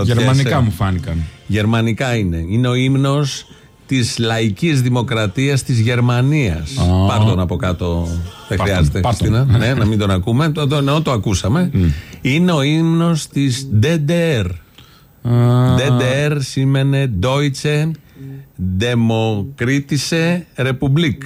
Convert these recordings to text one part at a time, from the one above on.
αναρωτιέσαι. Γερμανικά μου φάνηκαν. Γερμανικά είναι. Είναι ο ύμνος της λαϊκής δημοκρατίας της Γερμανίας. Α. Πάρ' τον από κάτω. Δεν Πάρ' τον, χρειάζεται, πάρ' τον. Χριστίνα. ναι, να μην τον ακούμε. Το, το, ναι, το ακούσαμε. Είναι ο ύμνος της DDR. DDR σήμαινε Deutsche Demokratische Republik.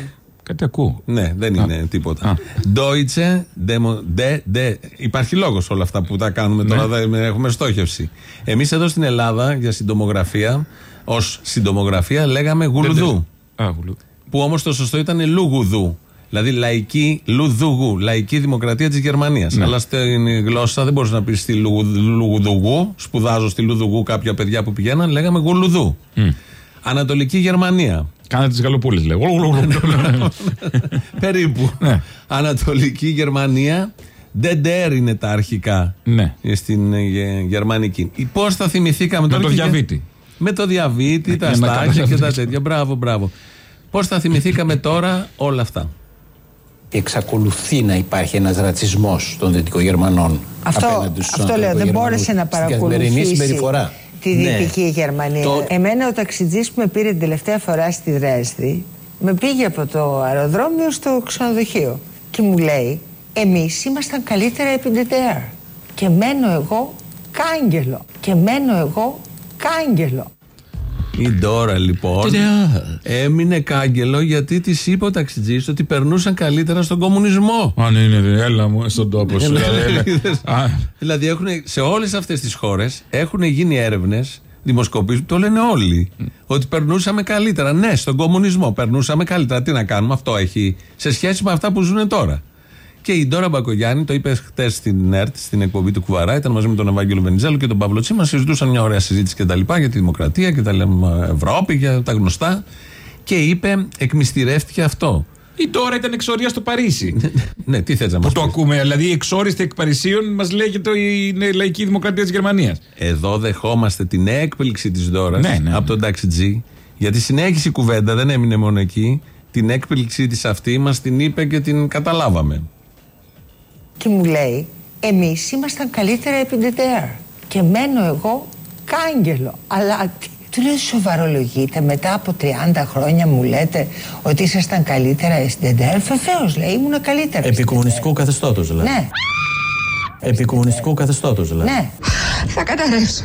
Κάτι ακούω. Ναι, δεν είναι τίποτα. Deutsche Demo, de, de. Υπάρχει λόγος όλα αυτά που τα κάνουμε τώρα, δεν έχουμε στόχευση. Εμείς εδώ στην Ελλάδα για συντομογραφία, ως συντομογραφία λέγαμε γουλουδού. Α, γουλού. Που όμως το σωστό ήταν λουγουδού. Δηλαδή λαϊκή λουδουγού, λαϊκή δημοκρατία της Γερμανίας. Αλλά στην γλώσσα δεν μπορείς να πεις στη λουγου- λουγουδουγού. Σπουδάζω στη λουδουγού κάποια παιδιά που πηγαίναν, λέγαμε γουλουδού. Ανατολική Γερμανία. Κάνε τις γαλοπούλες, λέω. Περίπου. Ναι. Ανατολική Γερμανία. DDR είναι τα αρχικά Ναι. στην ε, γε- γερμανική. Πώς θα θυμηθήκαμε τώρα. το και για- διαβήτη. Με το διαβήτη, τα για να στάκια και τα καταλάβεις. τέτοια. Μπράβο, μπράβο. Πώς θα θυμηθήκαμε τώρα όλα αυτά; εξακολουθεί να υπάρχει ένας ρατσισμός των Δυτικογερμανών Αυτό, απέναντι στους αυτό λέω, δεν Ανατολικογερμανούς μπόρεσε να στην καθημερινή παρακολουθήσει συμπεριφορά. Τη Ναι. Δυτική Γερμανία. Το- Εμένα ο ταξιτζής που με πήρε την τελευταία φορά στη Δρέσδη με πήγε από το αεροδρόμιο στο ξενοδοχείο και μου λέει εμείς ήμασταν καλύτερα επί DDR και μένω εγώ κάγκελο και μένω εγώ κάγκελο. Η Ντόρα λοιπόν έμεινε κάγκελο γιατί της είπε ο ταξιτζής ότι περνούσαν καλύτερα στον κομμουνισμό. Αν είναι, έλα μου, στον τόπο σου. έλα, έλα. Είδες. Α, δηλαδή έχουν, σε όλες αυτές τις χώρες έχουν γίνει έρευνες, δημοσκοπήσεις που το λένε όλοι. Ότι περνούσαμε καλύτερα. Ναι, στον κομμουνισμό περνούσαμε καλύτερα. Τι να κάνουμε, αυτό έχει σε σχέση με αυτά που ζουν τώρα. Και η Ντόρα Μπακογιάννη, το είπες χτες στην ΕΡΤ, στην εκπομπή του Κουβαρά, ήταν μαζί με τον Ευάγγελο Βενιζέλο και τον Παύλο Τσίμας, συζητούσαν μια ωραία συζήτηση και τα λοιπά για τη δημοκρατία και τα λέμε Ευρώπη, για τα γνωστά. Και είπε, εκμυστηρεύτηκε αυτό. Ή τώρα ήταν εξορία στο Παρίσι. ναι, τι θες να Που μας το πεις; ακούμε. Δηλαδή, εξόριστη εκ Παρισίων μας λέγεται η η λαϊκή δημοκρατία της Γερμανίας. Εδώ δεχόμαστε την έκπληξη της Δώρα Ναι, ναι, από τον ταξιτζή. Γιατί συνέχισε η κουβέντα, δεν έμεινε μόνο εκεί. Την έκπληξή της αυτή μας την είπε και την καταλάβαμε. Και μου λέει εμείς ήμασταν καλύτερα επί DDR και μένω εγώ κάγκελο. Αλλά τι- του λέω σοβαρολογείτε μετά από 30 χρόνια μου λέτε ότι ήσασταν καλύτερα στην DDR. Βεβαίως λέει ήμουν καλύτερα. στην Επικομμουνιστικού καθεστώτος DDR. δηλαδή. Ναι, Επικομμουνιστικού καθεστώτος δηλαδή. ναι. Θα καταρρεύσω.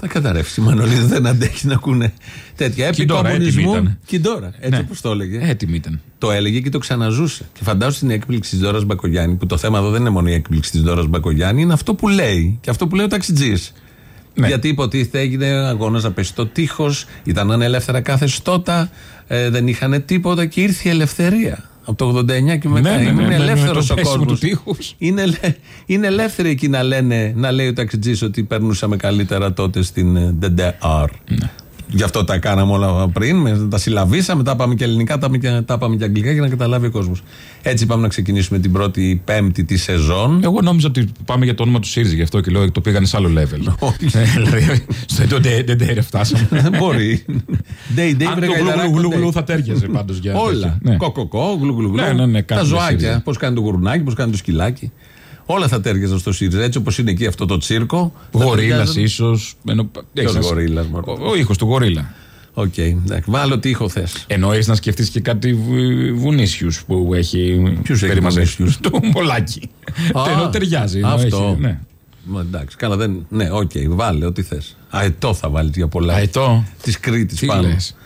Θα καταρρεύσει η Μανολίδα, δεν αντέχει να ακούνε τέτοια. Και η Ντόρα, Επικομμουνισμού. έτοιμη ήταν. Και η Ντόρα, έτσι Ναι. όπως το έλεγε. Έτοιμη ήταν. Το έλεγε και το ξαναζούσε. Και φαντάζομαι στην έκπληξη της Δώρας Μπακογιάννη, που το θέμα εδώ δεν είναι μόνο η έκπληξη της Δώρας Μπακογιάννη, είναι αυτό που λέει. Και αυτό που λέει ο ταξιτζής. Ναι. Γιατί υποτίθεται έγινε αγώνας να πέσει το τείχο, ήταν ανελεύθερα καθεστώτα, ε, δεν είχαν τίποτα και ήρθε η ελευθερία. Από το 89 και μετά. Ναι, ναι, ναι, είναι ναι, με ελεύθερος το ο πέσιμο κόσμος. του τείχους. Είναι, ελε- είναι ελεύθεροι εκεί να, λένε, να λέει ο ταξιτζής ότι περνούσαμε καλύτερα τότε στην ε, DDR. Ναι. Γι' αυτό τα κάναμε όλα πριν, με- τα συλλαβήσαμε, τα πάμε και ελληνικά, τα πάμε και, τα πάμε και αγγλικά για να καταλάβει ο κόσμος. Έτσι πάμε να ξεκινήσουμε την πρώτη πέμπτη τη σεζόν. Εγώ νόμιζα ότι πάμε για το όνομα του ΣΥΡΙΖΑ, γι' αυτό και λέω ότι το πήγανε σε άλλο level. Όχι. Ε, Δηλαδή, στο δεν φτάσαμε. Μπορεί. Day, day, Αν βρε το γαϊδαράκο, γλου γλου day. γλου θα τέριαζε πάντως για. Όλα. τέτοιο. Ναι. Κοκοκό, γλου γλου γλου. Ναι, ναι, ναι, Τα κάνουμε ζωάκια. ΣΥΡΙΖΑ. Πώς κάνει το γουρνάκι, πώς κάνει το σκυλάκι. Όλα θα τέριαζαν στο ΣΥΡΙΖΑ. Έτσι όπως είναι εκεί αυτό το τσίρκο. θα Γορίλα, ταιριάζαν- ίσως. Ποιος γορίλας, μωρέ; Ο, ο ήχος του γορίλα. Οκ, εντάξει. Βάλε ό,τι ήχο θες. Εννοείς να σκεφτείς και κάτι βουνίσιους που έχει. Ποιους έχει περί μαζί σου. βουνίσιους; Το μολάκι. Ενώ ταιριάζει. ενώ Αυτό. έχει, ναι. Μα, εντάξει, καλά, δεν. Ναι, οκ, βάλε ό,τι θες. Αετό θα βάλεις για πολλά. Αετό; Της Κρήτης Τι πάνω. λες.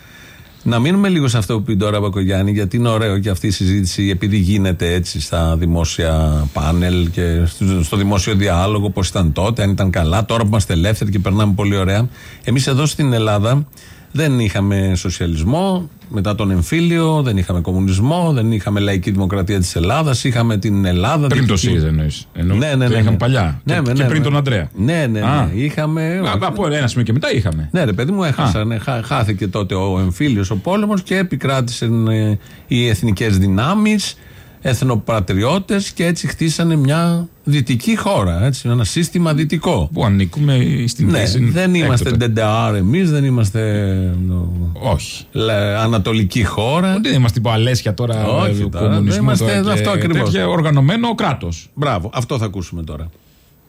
Να μείνουμε λίγο σε αυτό που είπε τώρα Μπακογιάννη, γιατί είναι ωραίο και αυτή η συζήτηση, επειδή γίνεται έτσι στα δημόσια πάνελ και στο, στο δημόσιο διάλογο, πώς ήταν τότε, αν ήταν καλά, τώρα που είμαστε ελεύθεροι και περνάμε πολύ ωραία. Εμείς εδώ στην Ελλάδα Δεν είχαμε σοσιαλισμό μετά τον εμφύλιο, δεν είχαμε κομμουνισμό, δεν είχαμε λαϊκή δημοκρατία της Ελλάδας. Είχαμε την Ελλάδα. Πριν το δυτική- ΣΥΡΙΖΑ εννοείς. Ενώ Ναι, ναι, το ναι. είχαμε ναι. παλιά. Ναι, και, ναι, και ναι, πριν ναι. τον Αντρέα. Ναι, ναι, Α. ναι. Είχαμε. Α, Από ένα σημείο και μετά είχαμε. Ναι, ρε παιδί μου, έχασαν. χά- χάθηκε τότε ο εμφύλιος ο πόλεμος και επικράτησαν ε, οι εθνικές δυνάμεις, εθνοπατριώτες και έτσι χτίσανε μια δυτική χώρα. Έτσι, ένα σύστημα δυτικό. Που ανήκουμε στην Ναι, θέση δεν είμαστε έκτοτε. DDR εμείς, δεν είμαστε ε, Όχι. λε- ανατολική χώρα. Δεν είμαστε υπό αλέσια τώρα. Όχι, ε, τώρα, κομμουνισμού δεν είμαστε τώρα και αυτό ακριβώς. τέτοια οργανωμένο κράτος. Μπράβο, αυτό θα ακούσουμε τώρα.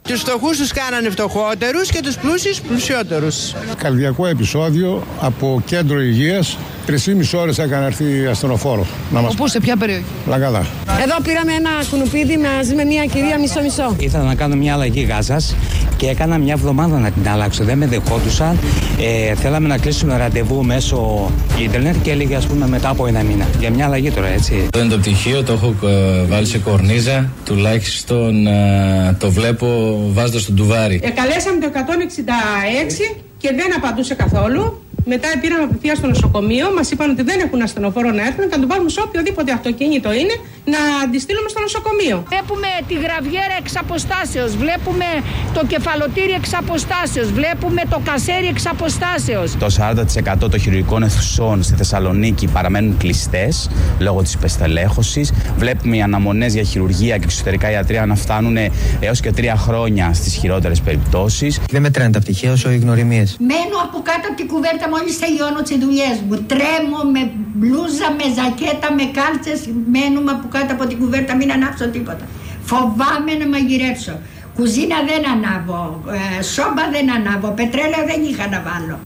Τους φτωχούς τους κάνανε φτωχότερους και τους πλούσιους πλουσιότερους. Καρδιακό επεισόδιο από κέντρο υγείας. Τρεις ή μισή ώρες έκανε έρθει ασθενοφόρο να μας Πού, σε ποια περιοχή; Λαγκαδά. Εδώ πήραμε ένα κουνουπίδι μαζί με μια κυρία μισό-μισό. Ήθελα να κάνω μια αλλαγή γάζας και έκανα μια εβδομάδα να την αλλάξω. Δεν με δεχόντουσαν. Ε, θέλαμε να κλείσουμε ραντεβού μέσω ίντερνετ και έλεγε, ας πούμε, μετά από ένα μήνα. Για μια αλλαγή τώρα, έτσι. Αυτό είναι το πτυχίο, το έχω ε, βάλει σε κορνίζα. Τουλάχιστον ε, το βλέπω βάζοντας το ντουβάρι. Καλέσαμε το 166 και δεν απαντούσε καθόλου. Μετά πήραμε απευθεία στο νοσοκομείο, μας είπαν ότι δεν έχουν ασθενοφόρο να έρθουν και να τον πάρουμε σε οποιοδήποτε αυτοκίνητο είναι να αντιστείλουμε στο νοσοκομείο. Βλέπουμε τη γραβιέρα εξ αποστάσεως, βλέπουμε το κεφαλοτήρι εξ αποστάσεως, βλέπουμε το κασέρι εξ αποστάσεως. Το 40% των χειρουργικών αιθουσών στη Θεσσαλονίκη παραμένουν κλειστές λόγω της υπεστελέχωσης. Βλέπουμε οι αναμονές για χειρουργία και εξωτερικά ιατρία να φτάνουν έως και τρία χρόνια στις χειρότερες περιπτώσεις. Δεν μετράνε τα πτυχία όσο οι γνωριμίες. Μένω από κάτω από την κουβέρτα μόλις τελειώνω τις δουλειές μου. Τρέμω με μπλούζα, με ζακέτα, με κάλτσες, μένουμε από κάτω από την κουβέρτα, μην ανάψω τίποτα. Φοβάμαι να μαγειρέψω. Κουζίνα δεν ανάβω, ε, σόμπα δεν ανάβω, πετρέλαιο δεν είχα να βάλω.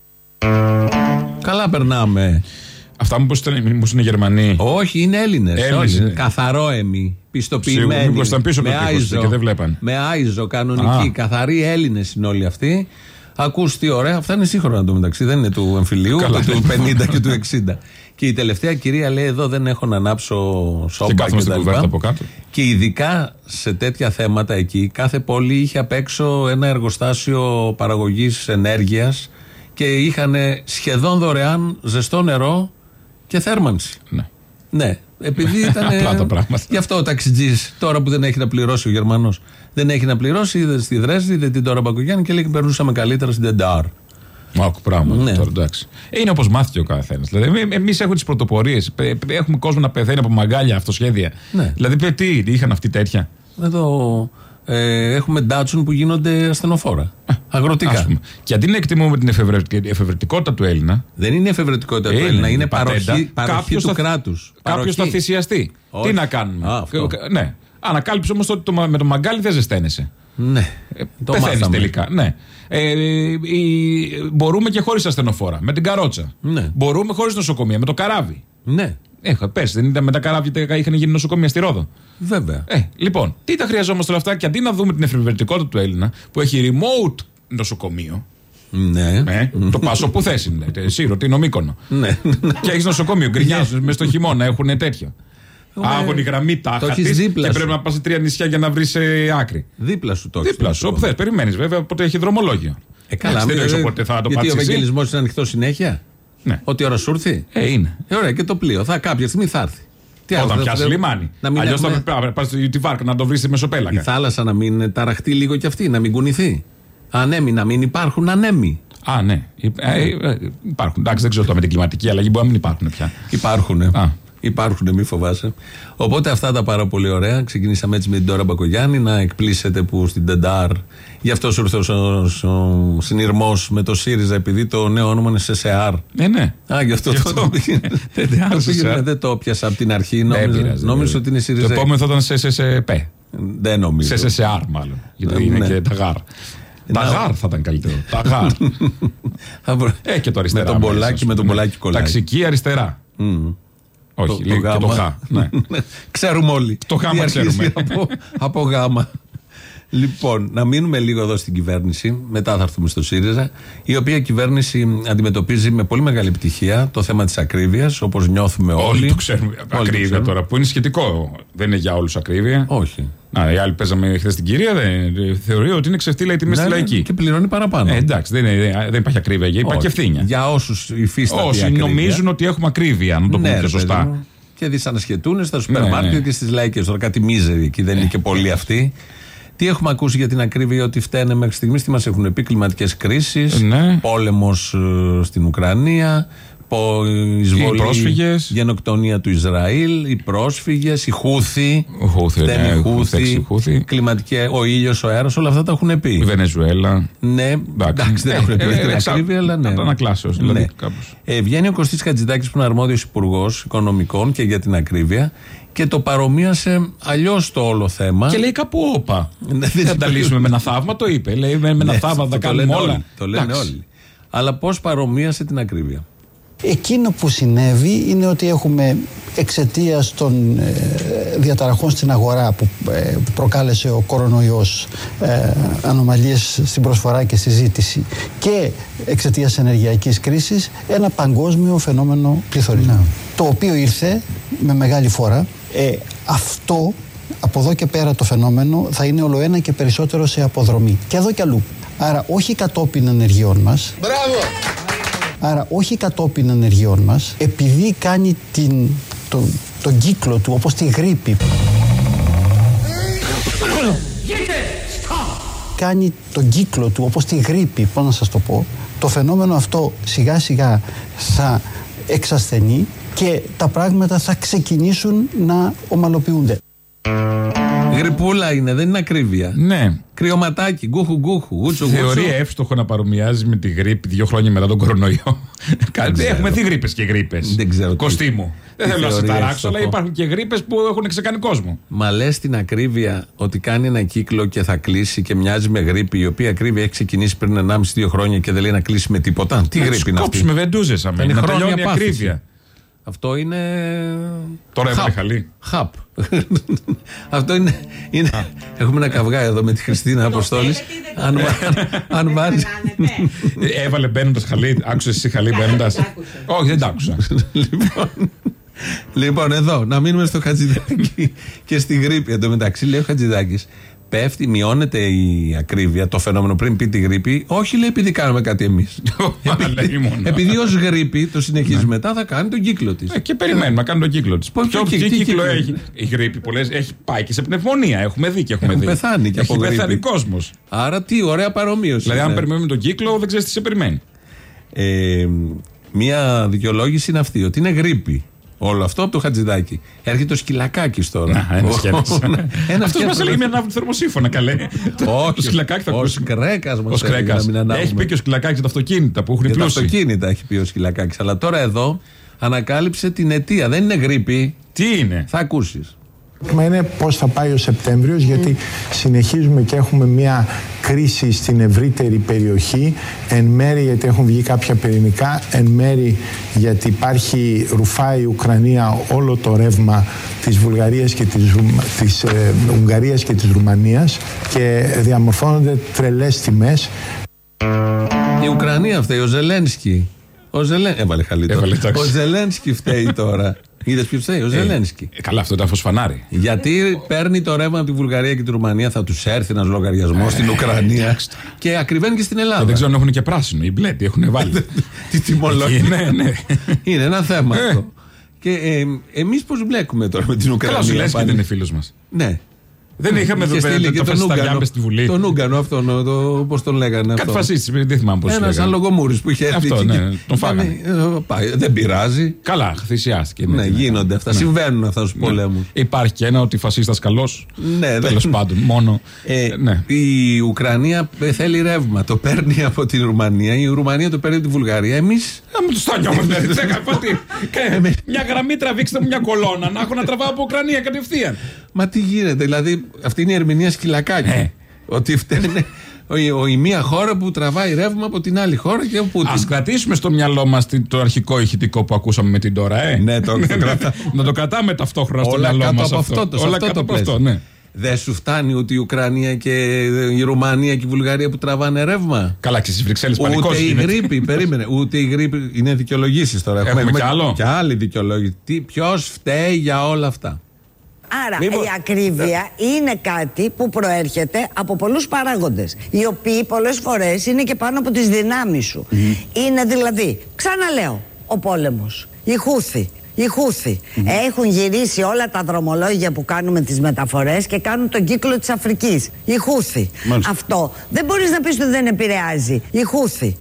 Καλά περνάμε. Αυτά μήπω είναι Γερμανοί; Όχι, είναι Έλληνες. Έλληνες είναι. Καθαρό εμεί. Πιστοποιημένοι. Σίγουρα, μήπως ήταν πίσω από με το τείχος άιζο, και δεν βλέπαν. Με άιζο, κανονική. Α. Καθαροί Έλληνες είναι όλοι αυτοί. Ακούς τι ωραία, αυτά είναι σύγχρονα το μεταξύ. Δεν είναι του εμφυλίου, Καλά, ούτε του ναι. 50 και του 60. Και η τελευταία κυρία λέει: Εδώ δεν έχω να ανάψω σόμπα κάθομαι και στην τα κουβέρτα λοιπά. από κάτω. Και ειδικά σε τέτοια θέματα εκεί, κάθε πόλη είχε απ' έξω ένα εργοστάσιο παραγωγής ενέργειας και είχαν σχεδόν δωρεάν ζεστό νερό και θέρμανση. Ναι. Ναι, επειδή ήταν. Απλά τα πράγματα. Γι' αυτό ο ταξιτζής, τώρα που δεν έχει να πληρώσει ο Γερμανός, δεν έχει να πληρώσει, είδε στη Δρέσδη, είδε την τώρα Μπακογιάννη και λέει και περνούσαμε καλύτερα στην Τεντάρ. Άκου πράγματα Ναι. τώρα, εντάξει. Ε, Είναι όπως μάθηκε ο καθένας. Δηλαδή, εμείς έχουμε τις πρωτοπορίες. Έχουμε κόσμο να πεθαίνει από μαγκάλια, αυτοσχέδια. Ναι. Δηλαδή, παι, τι, είχαν αυτοί τέτοια; Εδώ ε, έχουμε ντάτσουν που γίνονται ασθενοφόρα. Αγροτικά. Ας πούμε. Και αντί να εκτιμούμε την εφευρε- εφευρετικότητα του Έλληνα, Δεν είναι η εφευρετικότητα του Είναι, Έλληνα, είναι πατέντα. παροχή, παροχή Κάποιος του θα- κράτους. κάποιος θα θυσιαστεί. Όχι. Τι να κάνουμε; Α, αυτό. Ε, Ναι. Ανακάλυψε όμως ότι το, μα- με το μαγκάλι δεν ζεσταίνεσαι. Ναι, Ε, το Πεθαίνεις μάθαμε. τελικά. Ναι. Ε, η- μπορούμε και χωρίς ασθενοφόρα. Με την καρότσα. Ναι. Μπορούμε χωρίς νοσοκομεία. Με το καράβι. Ναι, Έχω, πες, δεν ήταν με τα καράβια είχαν γίνει νοσοκομεία στη Ρόδο. βέβαια. Ε, λοιπόν, τι τα χρειαζόμαστε όλα αυτά και αντί να δούμε την εφηβερτικότητα του Έλληνα που έχει remote νοσοκομείο. Ναι. Ε, το πάσο που θες είναι. ε, Σύρο, τι νομίκονο. ναι. και έχεις νοσοκομείο, γκρινιάζουν μες στο χειμώνα, έχουν τέτοιο. Άγωνη γραμμή τάχα έχεις της δίπλα και σου. πρέπει να πας σε τρία νησιά για να βρεις άκρη. Δίπλα σου το έχεις Δίπλα το σου, όπου νοσοκομείο. θες. Περιμένεις βέβαια, οπότε έχει δρομολόγιο. Ε, καλά, Εντάξει, δεν μην- έχεις οπότε θα το Γιατί ο πάτσεις εσύ. Ευαγγελισμό είναι ανοιχτός συνέχεια; Ναι. Ό,τι ώρα σου έρθει; Ε, είναι. Ε, ωραία, και το πλοίο. Θα κάποια στιγμή θα έρθει. Τι άλλο, Όταν θα- πιάσει θα- λιμάνι. Να μην Αλλιώς έχουμε- θα πας τη βάρκα να το βρεις στη Η Μεσοπέλακα. θάλασσα να μην ταραχτεί λίγο κι αυτή, να μην κουνηθεί. Ανέμοι, να μην υπάρχουν ανέμοι. Α, ναι. Ε, ε, ε, υπάρχουν. Εντάξει, δεν ξέρω τώρα με την κλιματική αλλαγή μπορεί να μην υπάρχουν πια. Υπάρχουν. Α. Υπάρχουν, μη φοβάσαι. Οπότε αυτά τα πάρα πολύ ωραία. Ξεκινήσαμε έτσι με την Τώρα Μπακογιάννη να εκπλήσετε που στην Τεντάρ. Γι' αυτό σου ήρθε ο, ο συνειρμός με το ΣΥΡΙΖΑ, επειδή το νέο όνομα είναι ΣΕΣΕΑΡ. Ναι, ναι. Α, γι' αυτό Γι' το, αυτό. το πήγαινε. Τεντάρ, Το πήγαινε, ΣΕΣΕΑΡ. δεν το πιάσα από την αρχή. Δεν Νόμιζα, πειράζει, νόμιζα δεν ότι είναι πειράζει. ΣΥΡΙΖΑ. Το επόμενο θα ήταν σε ΣΣΠ. Δεν νομίζω. Σε SSR μάλλον. Γιατί Ε, είναι ναι. και τα γάρ. Τα Να- γάρ θα ήταν καλύτερο. Τα γάρ. Θα βρω- Ε, και το αριστερά. Με τον μέσα, Πολάκη, ας με τον πούμε. Πολάκη κολλάει. Ταξική αριστερά. Μμμ. Όχι, Το- λίγο το και το γάμα. χά. Ναι. Ξέρουμε όλοι. Το γάμα Τι αρχίζει ξέρουμε. Από, από γάμα. Λοιπόν, να μείνουμε λίγο εδώ στην κυβέρνηση, μετά θα έρθουμε στο ΣΥΡΙΖΑ, η οποία κυβέρνηση αντιμετωπίζει με πολύ μεγάλη επιτυχία το θέμα της ακρίβειας, όπως νιώθουμε όλοι. Όλοι το ξέρουμε. Όλοι το Ακρίβεια ξέρουμε. τώρα, που είναι σχετικό. Δεν είναι για όλους ακρίβεια. Όχι. Να, οι άλλοι παίζαμε χθες την κυρία, δεν, θεωρεί ότι είναι ξεφτύλα η τιμή Ναι, στη ναι, λαϊκή. Και πληρώνει παραπάνω. Ε, εντάξει, δεν, είναι- δεν υπάρχει ακρίβεια εκεί, υπάρχει Όχι. και ευθύνια. Για όσους υφίστανται. Όσοι ακρίβεια. νομίζουν ότι έχουμε ακρίβεια, να το πούμε Ναι, και ρε σωστά. παιδί μου. Και δυσανασχετούν στα σούπερ Ναι, μάρκετ ναι. και στις λαϊκές. Τώρα κάτι μίζεροι εκεί, δεν είναι και πολλοί αυτοί. Τι έχουμε ακούσει για την ακρίβεια ότι φταίνε μέχρι στιγμής, τι μας έχουν πει, κλιματικές κρίσεις, Ναι. πόλεμος στην Ουκρανία, πο- εισβολή, Οι πρόσφυγες. γενοκτονία του Ισραήλ, οι πρόσφυγες, οι Χούθη, Ο Χούθη, φταίνε ναι, οι έχουν Χούθη, φταίξει οι Χούθη. κλιματική, ο ήλιος, ο αέρας, όλα αυτά τα έχουν πει. Η Βενεζουέλα. Ναι, εντάξει, δεν Ε, έχουν πει ε, την εξα- ακρίβεια, αλλά ναι. Αντανακλάσεως, δηλαδή, Ναι. κάπως. Ε, βγαίνει ο Κωστής Χατζηδάκης που είναι αρμόδιος υπουργός οικονομικών και για την ακρίβεια και το παρομοίασε αλλιώς το όλο θέμα. Και λέει κάπου όπα. Ναι, Δεν θα τα λύσουμε με ένα θαύμα, το είπε. Λέει με με ένα Ναι, θαύμα αυτό θα το κάνουμε λένε όλα. όλοι, Το λένε Εντάξει. όλοι. Αλλά πώς παρομοίασε την ακρίβεια. Εκείνο που συνέβη είναι ότι έχουμε εξαιτίας των ε, διαταραχών στην αγορά που ε, προκάλεσε ο κορονοϊός ε, ανομαλίες στην προσφορά και στη ζήτηση και εξαιτίας ενεργειακής κρίσης ένα παγκόσμιο φαινόμενο πληθωρισμού το οποίο ήρθε με μεγάλη φορά ε, αυτό από εδώ και πέρα το φαινόμενο θα είναι όλο ένα και περισσότερο σε αποδρομή. Και εδώ και αλλού. Άρα όχι κατόπιν ενεργειών μας Άρα όχι κατόπιν ενεργειών μας, επειδή κάνει την, το, τον κύκλο του όπως τη γρήπη. Κάνει τον κύκλο του όπως τη γρήπη, πώς να σας το πω, το φαινόμενο αυτό σιγά σιγά θα εξασθενεί και τα πράγματα θα ξεκινήσουν να ομαλοποιούνται. Γρυπούλα είναι, δεν είναι ακρίβεια. Ναι. Κρυωματάκι, γκούχου γκούχου, γούτσου γούτσου. Θεωρεί εύστοχο να παρομοιάζει με τη γρήπη δύο χρόνια μετά τον κορονοϊό. Κάτι ξέρω. έχουμε δει γρήπες και γρήπες. Δεν ξέρω τι- Κωστή μου. Δεν τι θέλω να σε θεωρεί ταράξω, εύστοχο. αλλά υπάρχουν και γρήπες που έχουν ξεκάνει κόσμο. Μα λες την ακρίβεια ότι κάνει ένα κύκλο και θα κλείσει και μοιάζει με γρήπη, η οποία ακρίβεια έχει ξεκινήσει πριν 1,5-2 χρόνια και δεν λέει να κλείσει με τίποτα. Τι Να γρήπη τους είναι αυτή; κόψουμε βεντούζε αμέσω. Είναι Να χρόνια τελειώνει η πάθηση. ακρίβεια. Αυτό είναι. Τώρα έβαλε Χαπ. χαλί. Χαπ. Αυτό είναι. είναι... Έχουμε ένα καυγά εδώ με τη Χριστίνα Αποστόλης. αν, βα- αν βάζει. Ε, Έβαλε μπαίνοντας χαλί. Άκουσες εσύ χαλί μπαίνοντας; Όχι, δεν τα άκουσα. λοιπόν, λοιπόν, εδώ, να μείνουμε στο Χατζηδάκι και στη γρήπη. Εν τω μεταξύ, λέει ο Χατζηδάκης, πέφτει, μειώνεται η ακρίβεια, το φαινόμενο πριν πει τη γρήπη. Όχι, λέει, επειδή κάνουμε κάτι εμείς. Λέει μόνο. επειδή ως γρήπη το συνεχίζει μετά, θα κάνει τον κύκλο της. Ε, Και περιμένουμε να κάνει τον κύκλο της. Ποιο Ποιο κύκλο, τι τι κύκλο κύκλο έχει; Η γρήπη πολλέ έχει πάει και σε πνευμονία. Έχουμε δει και έχουμε Έχουν δει. πεθάνει και Έχει από πεθάνει γρήπη. κόσμος. Άρα τι ωραία παρομοίωση. Δηλαδή, αν Ναι. περιμένουμε τον κύκλο, δεν ξέρεις τι σε περιμένει. Ε, μία δικαιολόγηση είναι αυτή, ότι είναι γρήπη. Όλο αυτό από το Χατζηδάκι. Έρχεται ο σκυλακάκι τώρα. Να, ένα σκέφτεσαι. Ένα Αυτός μας σκέφτεσαι. έλεγε με ένα θερμοσύφωνα, καλέ. Το Όχι, σκυλακάκι θα ο ακούσει. Σκρέκας μας Ο έλεγε, Σκρέκας. να μην ανάβουμε. Έχει πει και ο σκυλακάκι για τα αυτοκίνητα που έχουν Για τα πλούσιοι. αυτοκίνητα έχει πει ο σκυλακάκι. Αλλά τώρα εδώ ανακάλυψε την αιτία. Δεν είναι γρήπη. Τι είναι; Θα ακούσεις. Μα είναι πώς θα πάει ο Σεπτέμβριος γιατί συνεχίζουμε και έχουμε μια κρίση στην ευρύτερη περιοχή εν μέρη γιατί έχουν βγει κάποια πυρηνικά εν μέρη γιατί υπάρχει ρουφάει η Ουκρανία όλο το ρεύμα της Βουλγαρίας και της, Ρουμ- της ε, Ουγγαρίας και της Ρουμανίας και διαμορφώνονται τρελές τιμές Η Ουκρανία φταίει, ο Ζελένσκι. Ο Ζελέν... Έβαλε χαλίτο. Έβαλε, εντάξει. Ο Ζελένσκι φταίει τώρα. Είδες ποιος φταίει, ο Ζελένσκι. Ε, Καλά, αυτό ήταν φωσφανάρι. Γιατί παίρνει το ρεύμα από τη Βουλγαρία και τη Ρουμανία, θα τους έρθει ένας λογαριασμός στην Ουκρανία και ακριβένει και στην Ελλάδα. Ε, δεν ξέρω αν έχουν και πράσινο. Οι μπλε τι έχουν βάλει. Τι τιμολόγια. Εκεί, ναι, ναι. Είναι ένα θέμα Ε. αυτό. Και ε, εμείς πώς μπλέκουμε τώρα με την Ουκρανία. Καλά, σου λες και πάλι; δεν είναι φίλος μας. Ναι. Δεν είχαμε Είχε εδώ πέρα στείλει το και τον φασισταριάμπε Ούγκανο. στη Βουλή. Τον Ούγκανο αυτόν, το, πώ τον λέγανε. Κάτι φασίστη, δεν θυμάμαι πώς Ένας σαν λογομούρη που είχε έρθει. Αυτό, εκεί ναι, και- τον φάγανε. Ήταν, ε, πάει, Δεν πειράζει. Καλά, θυσιάστηκε. Ναι, τι να γίνονται κάνουμε. αυτά. Ναι. Συμβαίνουν αυτά στους Ναι. πολέμους. Υπάρχει και ένα ότι φασίστας καλός. Ναι, Τέλος δεν- πάντων, μόνο. Ε, ναι. Η Ουκρανία ε, θέλει ρεύμα. Το παίρνει από τη Ρουμανία. Η Ρουμανία το παίρνει από τη Βουλγαρία. Εμεί. Να μου του το νιώμαι, δηλαδή. Τι έκανα, πω, τι. Και Μια γραμμή τραβήξτε μου μια κολόνα να έχω να τραβάω από Ουκρανία κατευθείαν. Μα τι γίνεται, δηλαδή αυτή είναι η ερμηνεία σκυλακάκι. Ε. Ότι φταίνε ο, ο- η μία χώρα που τραβάει ρεύμα από την άλλη χώρα και ο Πούτιν. Α κρατήσουμε στο μυαλό μας το αρχικό ηχητικό που ακούσαμε με την τώρα, ε. Ναι, το- το κρατά- Να το κρατάμε ταυτόχρονα στο Όλα μυαλό κάτω μας. από αυτό, το, σε Όλα αυτό κάτω το από πλαίσιο. αυτό, ναι. Δεν σου φτάνει ούτε η Ουκρανία και η Ρουμανία και η Βουλγαρία που τραβάνε ρεύμα; Καλά, και στι Βρυξέλλες πανικό Ούτε η γρήπη, περίμενε. Ούτε η γρήπη. Είναι δικαιολογήσεις τώρα. Έχουμε κι άλλο; Και άλλη δικαιολόγηση. Ποιος φταίει για όλα αυτά; Άρα Μήπως- η ακρίβεια είναι κάτι που προέρχεται από πολλούς παράγοντες οι οποίοι πολλές φορές είναι και πάνω από τις δυνάμεις σου. Είναι δηλαδή, ξαναλέω, ο πόλεμος, η Χούθη. Οι Χούθη έχουν γυρίσει όλα τα δρομολόγια που κάνουμε τις μεταφορές και κάνουν τον κύκλο της Αφρικής. Οι Χούθη. Μάλιστα. Αυτό δεν μπορείς να πεις ότι δεν επηρεάζει. Οι Χούθη.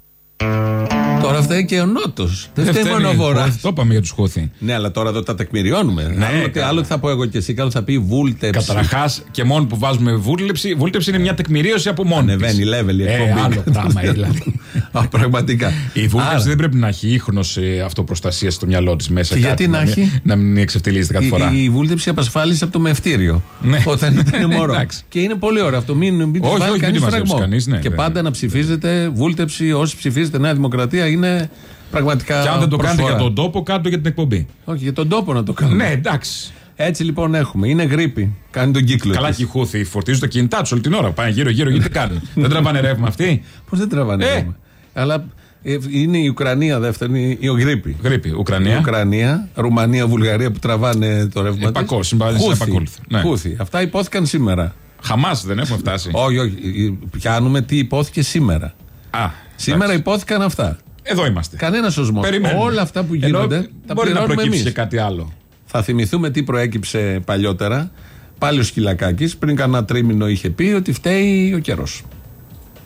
Τώρα φταίει και ο Νότος. Δεν φταίει φταίνει. μόνο ο Βορρά. Το είπαμε για τους Χούθη. Ναι, αλλά τώρα εδώ τα τεκμηριώνουμε. Ναι, άλλο, ότι- καλά. άλλο θα πω εγώ και εσύ, και άλλο θα πει βούλτεψη. Καταρχάς και μόνο που βάζουμε βούλτεψη, βούλτεψη είναι μια τεκμηρίωση από μόνη της. Ανεβαίνει level η Ε, εκπομπή. άλλο πράγμα δηλαδή. Α, Πραγματικά. Η βούλτεψη Άρα, δεν πρέπει να έχει ίχνος αυτοπροστασίας στο μυαλό της μέσα. Και κάτι, γιατί να μην- έχει; Να μην εξευτελίζεται κάθε η, φορά. η βούλτεψη απασφάλισε από το μευτήριο. Ναι. Όταν ήταν μωρό. Εντάξει. και είναι πολύ ωραίο αυτό. Μην, μην τους Όχι, βάλει όχι, μην κανείς τη μαζέψεις φραγμό. κανείς, ναι, και ναι. πάντα να ψηφίζετε βούλτεψη. Όσοι ψηφίζετε Νέα Δημοκρατία είναι πραγματικά. Και αν δεν το κάνετε προσφορά. για τον τόπο, κάντε το για την εκπομπή. Όχι, για τον τόπο να το κάνουμε. Ναι, εντάξει. Έτσι λοιπόν έχουμε. Είναι γρήπη. Κάνει τον κύκλο. Καλά και οι Χούθη φορτίζουν τα κινητά τους όλη την ώρα. Πάνε γύρω-γύρω γιατί κάνουν. δεν τραβάνε ρεύμα αυτοί. Πώς δεν τραβάνε. Ε. ρεύμα. Αλλά ε, είναι η Ουκρανία δεύτερη, η γρήπη. Γρήπη, Ουκρανία. Η Ουκρανία, Ρουμανία, Βουλγαρία που τραβάνε το ρεύμα. της. Επακώς, συμπα- Χούθη. επακόλουθα, ναι. Χούθη. Αυτά υπόθηκαν σήμερα. Χαμάς δεν έχουμε φτάσει. όχι, όχι. Πιάνουμε τι υπόθηκε σήμερα. Α, Σήμερα εντάξει. υπόθηκαν αυτά. Εδώ είμαστε. Κανένας σωσμό. Περιμένουμε. Όλα αυτά που Ενώ γίνονται τα μπορεί να πληρώνουμε προκύψει εμείς. και κάτι άλλο. Θα θυμηθούμε τι προέκυψε παλιότερα. Πάλι ο Σκυλακάκης πριν κανένα τρίμηνο είχε πει ότι φταίει ο καιρός.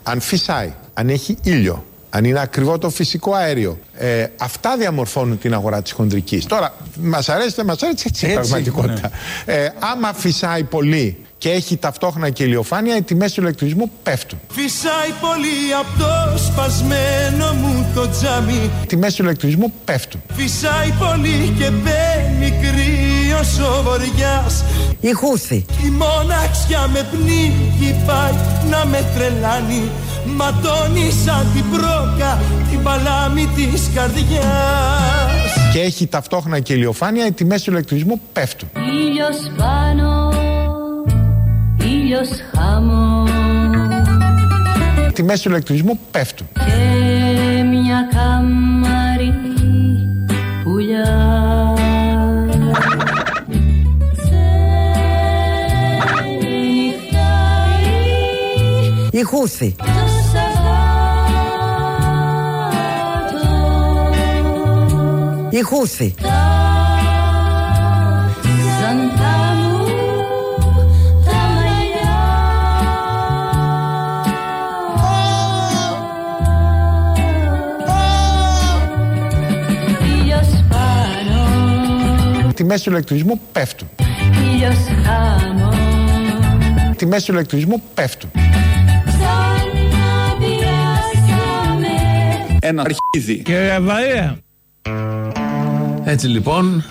αν φυσάει, αν έχει ήλιο, αν είναι ακριβό το φυσικό αέριο. Ε, αυτά διαμορφώνουν την αγορά της χοντρικής. Τώρα, μας αρέσει, δεν μας αρέσει, έτσι είναι η Έτσι, πραγματικότητα. Ε, άμα φυσάει πολύ και έχει ταυτόχρονα και ηλιοφάνεια, οι τιμές του ηλεκτρισμού πέφτουν. Φυσάει πολύ από το σπασμένο μου το τζάμι Οι τιμές του ηλεκτρισμού πέφτουν. Φυσάει πολύ και μπαίνει κρύος ο βοριάς Οι Χούθη. Η μοναξιά με πνίγει πάει να με τρελάνει Ματώνει σαν την πρόκα την παλάμη της καρδιάς Και έχει ταυτόχρονα και ηλιοφάνεια, οι τιμές του ηλεκτρισμού πέφτουν. Ήλιος πάνω, ήλιος χαμός Οι τιμές του ηλεκτρισμού πέφτουν. και μια καμαρή πουλιά. Οι Χούθη. Το Σαββάτο Οι Χούθη. Τιμές του ηλεκτρισμού πέφτουν. ήλιος χάμω Οι τιμές του ηλεκτρισμού πέφτουν. Ξαναπιάσαμε Ένα αρχίδι. Κύριε Βαρία. Έτσι λοιπόν,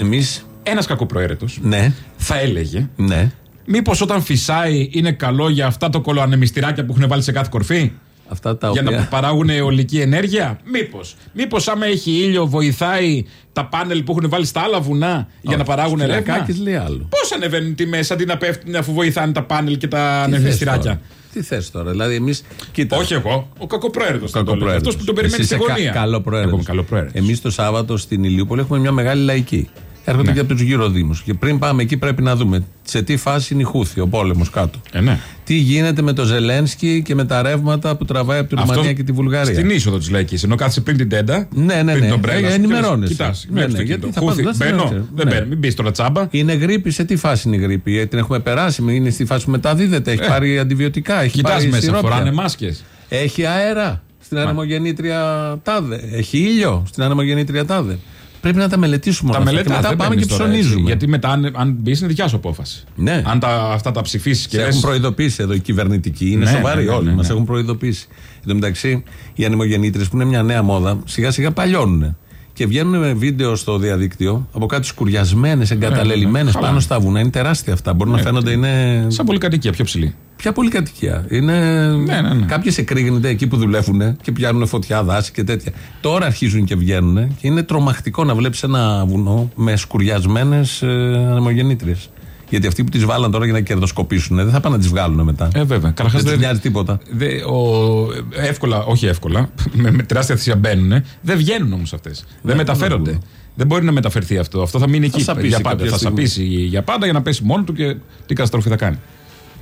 εμεί. Ένας κακοπροαίρετος Ναι, θα έλεγε ναι. Μήπως όταν φυσάει είναι καλό για αυτά το κολοανεμιστηράκια που έχουν βάλει σε κάθε κορφή; Αυτά τα Για οποία. να παράγουν αιωλική ενέργεια; Μήπως. Μήπως άμα έχει ήλιο βοηθάει τα πάνελ που έχουν βάλει στα άλλα βουνά για να παράγουν ρεύμα; Κυλακάκης λέει άλλο. Πώς ανεβαίνουν τιμές αντί να πέφτουν αφού βοηθάνε τα πάνελ και τα Τι θες ανεμιστηράκια. τώρα; Τι θες τώρα, δηλαδή εμεί. Κοίτα. Όχι εγώ, ο κακοπροαίρετο. Κακοπροαίρετος. Αυτός που τον περιμένει Εσύ στη είσαι γωνία. κα- καλοπροαίρετος. Εγώ είμαι καλοπροαίρετος. Εμείς το Σάββατο στην Ηλιούπολη έχουμε μια μεγάλη λαϊκή. Έρχονται Ναι. και από τους γύρω Δήμου. Και πριν πάμε εκεί πρέπει να δούμε σε τι φάση είναι η Χούθη, ο πόλεμος κάτω. Ε, ναι. Τι γίνεται με το Ζελένσκι και με τα ρεύματα που τραβάει από τη Αυτό Ρουμανία και τη Βουλγαρία. Στην είσοδο της λαϊκή. Ενώ κάθεσαι πριν την τέντα. Ναι, ναι, πριν ναι. τον Μπρέλα, Ε, ενημερώνεσαι. Κοιτάς, Ναι, ναι, ναι, ναι, γιατί θα Χούθη, πας, μπαίνω. ναι. Δεν μπαίνω. Μην μπει τώρα τσάμπα. Είναι γρήπη, σε τι φάση είναι η γρήπη, ε, την έχουμε περάσει, είναι στη φάση που μεταδίδεται, έχει Ε. πάρει αντιβιωτικά, έχει Κοιτάς πάρει μέσα, σιρόπια. φοράνε μάσκες. Έχει αέρα στην ανεμογεννήτρια τάδε. Έχει ήλιο στην ανεμογεννήτρια τάδε. Πρέπει να τα μελετήσουμε Τα όλα αυτά. μελετά, Και μετά δεν πάμε και παίρνεις τώρα έτσι. ψωνίζουμε. Γιατί μετά, αν, αν μπεις, είναι δικιά σου απόφαση. Ναι. Αν τα, αυτά τα ψηφίσεις και Σε λες, έχουν προειδοποιήσει εδώ οι κυβερνητικοί. Είναι Ναι, σοβαροί ναι, ναι, όλοι. ναι, Μας ναι. έχουν προειδοποιήσει. Εν τω μεταξύ, οι ανεμογεννήτρε που είναι μια νέα μόδα, σιγά σιγά παλιώνουν. Και βγαίνουν με βίντεο στο διαδίκτυο από κάτι σκουριασμένες, εγκαταλελειμμένες Καλά. πάνω στα βουνά. Είναι τεράστια αυτά. Μπορεί να Ναι. φαίνονται είναι. Σαν πολυκατοικία, πιο ψηλή. Ποια πολυκατοικία. Είναι. Ναι, ναι, ναι. Κάποιες εκρήγνεται εκεί που δουλεύουν και πιάνουν φωτιά, δάση και τέτοια. Τώρα αρχίζουν και βγαίνουν και είναι τρομακτικό να βλέπεις ένα βουνό με σκουριασμένες ε, ανεμογεννήτριες. Γιατί αυτοί που τις βάλαν τώρα για να κερδοσκοπήσουν δεν θα πάνε να τις βγάλουν μετά. Ε, βέβαια. Καταρχάς δεν του δεν- νοιάζει τίποτα. Δε, ο, εύκολα, όχι εύκολα, με, με τεράστια θυσία μπαίνουν. Δεν βγαίνουν όμως αυτές. Δεν μεταφέρονται. Δεν μπορεί να μεταφερθεί αυτό. Αυτό θα μείνει Θα εκεί σαπίσει για πάντα. κάποια Θα στιγμή. σαπίσει για πάντα για να πέσει μόνο του και τι καταστροφή θα κάνει.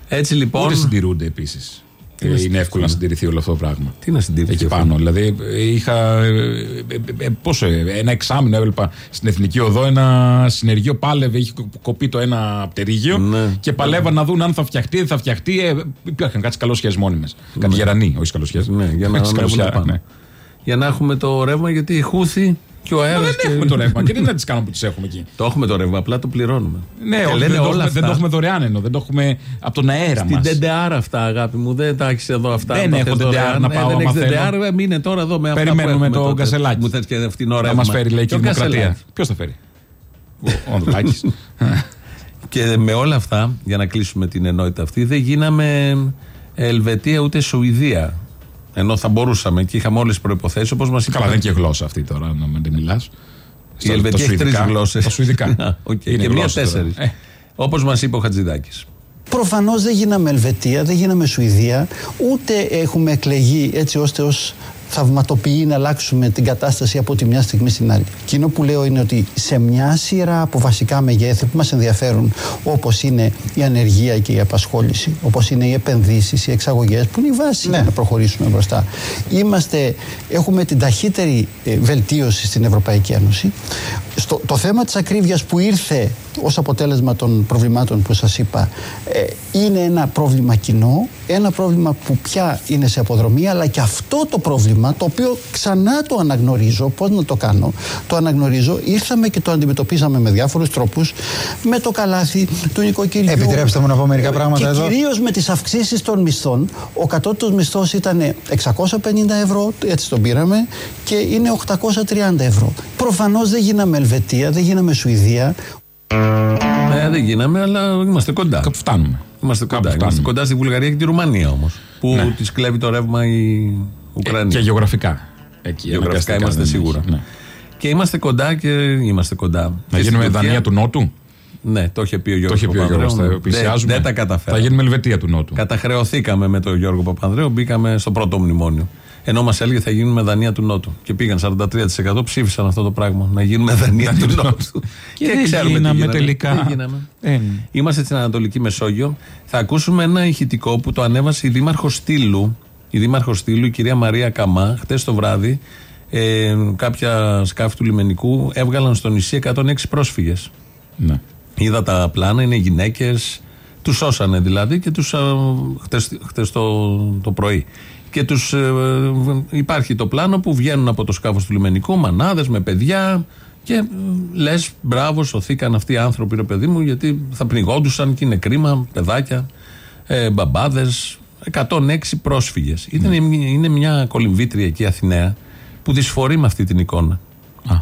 Έτσι λοιπόν. Ούτε συντηρούνται επίσης. Τι να Είναι εύκολο να συντηρηθούν. συντηρηθεί όλο αυτό το πράγμα. Τι να συντηρηθεί Εκεί αυτό; πάνω. Δηλαδή είχα. ε, ε, ε, πόσο, ε, ένα εξάμεινο έβλεπα στην Εθνική Οδό ένα συνεργείο πάλευε, είχε κο- κοπεί το ένα πτερίγιο Ναι. και παλεύαν να δουν αν θα φτιαχτεί, δεν θα φτιαχτεί. Ε, υπήρχαν κάτι καλοσχέσεις μόνιμες. Κάτι γερανοί, όχι καλοσχέσεις. Ναι, για να ανέβουν πάνω. Για να έχουμε το ρεύμα, γιατί η Χούθη και ο αέρας. δεν έχουμε το ρεύμα και δεν να τις κάνουμε που τις έχουμε εκεί; Το έχουμε το ρεύμα, απλά το πληρώνουμε. Ναι, Και όχι, λένε δεν, το όλα έχουμε, αυτά. δεν το έχουμε δωρεάν εννοώ. Δεν το έχουμε από τον αέρα Στην μας. DDR αυτά, αγάπη μου, δεν τα έχεις εδώ αυτά. Δεν τα έχω θες DDR δωρεάν. να Ναι, πάω Δεν άμα έχεις θέλω. DDR, ε, μείνε τώρα εδώ με αυτά. Περιμένουμε που έχουμε το τότε. Γκασελάκι. Μου θες και φθηνό Να ρεύμα. μας φέρει λέει και ο η Δημοκρατία. Γκασελάκης. Ποιος θα φέρει; Ο Ανδρουλάκης. Και με όλα αυτά, για να κλείσουμε την ενότητα αυτή, δεν γίναμε Ελβετία ούτε Σουηδία. Ενώ θα μπορούσαμε και είχαμε όλες τις προποθέσει όπως μας είπαν. Καλά, δεν είναι και γλώσσα αυτή τώρα, να μην μιλάς. Η Ελβετία έχει τρεις γλώσσες. Τα Σουηδικά. και μία γλώσσες τώρα. τέσσερις. Ε. Όπως μας είπε ο Χατζηδάκης. Προφανώς δεν γίναμε Ελβετία, δεν γίναμε Σουηδία, ούτε έχουμε εκλεγεί έτσι ώστε ως θαυματοποιεί να αλλάξουμε την κατάσταση από τη μια στιγμή στην άλλη. Εκείνο που λέω είναι ότι σε μια σειρά από βασικά μεγέθη που μας ενδιαφέρουν όπως είναι η ανεργία και η απασχόληση, όπως είναι οι επενδύσεις, οι εξαγωγές που είναι η βάση για να προχωρήσουμε μπροστά. Είμαστε, έχουμε την ταχύτερη ε, βελτίωση στην Ευρωπαϊκή Ένωση. Στο, το θέμα της ακρίβειας που ήρθε ως αποτέλεσμα των προβλημάτων που σας είπα ε, είναι ένα πρόβλημα κοινό, ένα πρόβλημα που πια είναι σε αποδρομή αλλά και αυτό το πρόβλημα το οποίο ξανά το αναγνωρίζω, πώς να το κάνω, το αναγνωρίζω, ήρθαμε και το αντιμετωπίσαμε με διάφορους τρόπους με το καλάθι του νοικοκυριού. Επιτρέψτε μου να πω μερικά Ε, πράγματα και εδώ. κυρίως με τις αυξήσεις των μισθών, ο κατώτατος μισθός ήταν 650 ευρώ, έτσι τον πήραμε, και είναι 830 ευρώ. Προφανώς δεν γίναμε Ελβετία, δεν γίναμε Σουηδία, Ναι, δεν γίναμε, αλλά είμαστε κοντά. Κάπου φτάνουμε. Είμαστε κοντά. φτάνουμε. Είμαστε κοντά στη Βουλγαρία και τη Ρουμανία όμως. Που Ναι. της κλέβει το ρεύμα η Ουκρανία. Και γεωγραφικά. Εκεί, Γεωγραφικά αναγκαστικά είμαστε δεν σίγουρα. έχει. Ναι. Και είμαστε κοντά και είμαστε κοντά. Να Και γίνουμε στην Τουρκία- Δανία του Νότου; Ναι, το είχε πει ο Το Γιώργος είχε πει ο Γιώργος. Παπανδρέου. Θα πλησιάζουμε. Δεν, δεν τα καταφέραμε. Θα γίνουμε Ελβετία του Νότου. Καταχρεωθήκαμε με τον Γιώργο Παπανδρέου, μπήκαμε στο πρώτο μνημόνιο. Ενώ μας έλεγε θα γίνουμε Δανία του Νότου. Και πήγαν 43% ψήφισαν αυτό το πράγμα. Να γίνουμε Δανία του Νότου. Και δεν ξέρουμε τι γίναμε γίνανε. τελικά. Δεν γίναμε. Ε, Είμαστε στην Ανατολική Μεσόγειο. Θα ακούσουμε ένα ηχητικό που το ανέβασε η Δήμαρχος Στήλου. Η Δήμαρχος Στήλου, η κυρία Μαρία Καμά, χτες το βράδυ. Ε, κάποια σκάφη του λιμενικού έβγαλαν στο νησί 106 πρόσφυγες. Ναι. Είδα τα πλάνα, είναι γυναίκες. Τους σώσανε δηλαδή και τους. χτες το, το πρωί. Και τους, ε, υπάρχει το πλάνο που βγαίνουν από το σκάφος του λιμενικού, μανάδες με παιδιά. Και λες, μπράβο, σωθήκαν αυτοί οι άνθρωποι, ρε παιδί μου, γιατί θα πνιγόντουσαν και είναι κρίμα, παιδάκια, ε, μπαμπάδες. 106 πρόσφυγες. Είναι μια κολυμβήτρια εκεί Αθηναία που δυσφορεί με αυτή την εικόνα.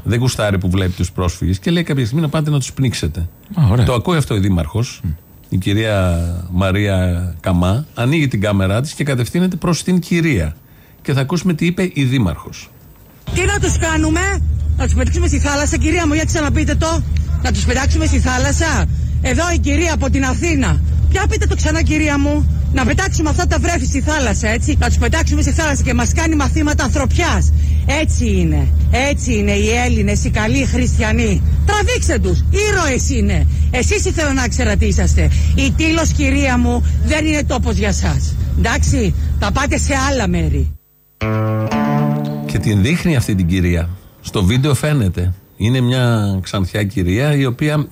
Δεν γουστάρει που βλέπει τους πρόσφυγες και λέει κάποια στιγμή να πάτε να τους πνίξετε. Α, ωραία. Το ακούει αυτό η Δήμαρχος, η κυρία Μαρία Καμά, ανοίγει την κάμερά της και κατευθύνεται προς την κυρία. Και θα ακούσουμε τι είπε η Δήμαρχος. Τι να τους κάνουμε, να τους πετάξουμε στη θάλασσα, κυρία μου, για ξαναπείτε το. Να τους πετάξουμε στη θάλασσα. Εδώ η κυρία από την Αθήνα. Πια πείτε το ξανά, κυρία μου. Να πετάξουμε αυτά τα βρέφη στη θάλασσα, έτσι. Να τους πετάξουμε στη θάλασσα και μας κάνει μαθήματα ανθρωπιάς. Έτσι είναι. Έτσι είναι οι Έλληνες, οι καλοί χριστιανοί. Τραβήξτε τους. Ήρωες είναι. Εσείς ήθελα να ξέρατε τι είσαστε. Η Τήλος, κυρία μου, δεν είναι τόπος για σας. Εντάξει, θα πάτε σε άλλα μέρη. Και την δείχνει αυτή την κυρία. Στο βίντεο φαίνεται. Είναι μια ξανθιά κυρία η οποία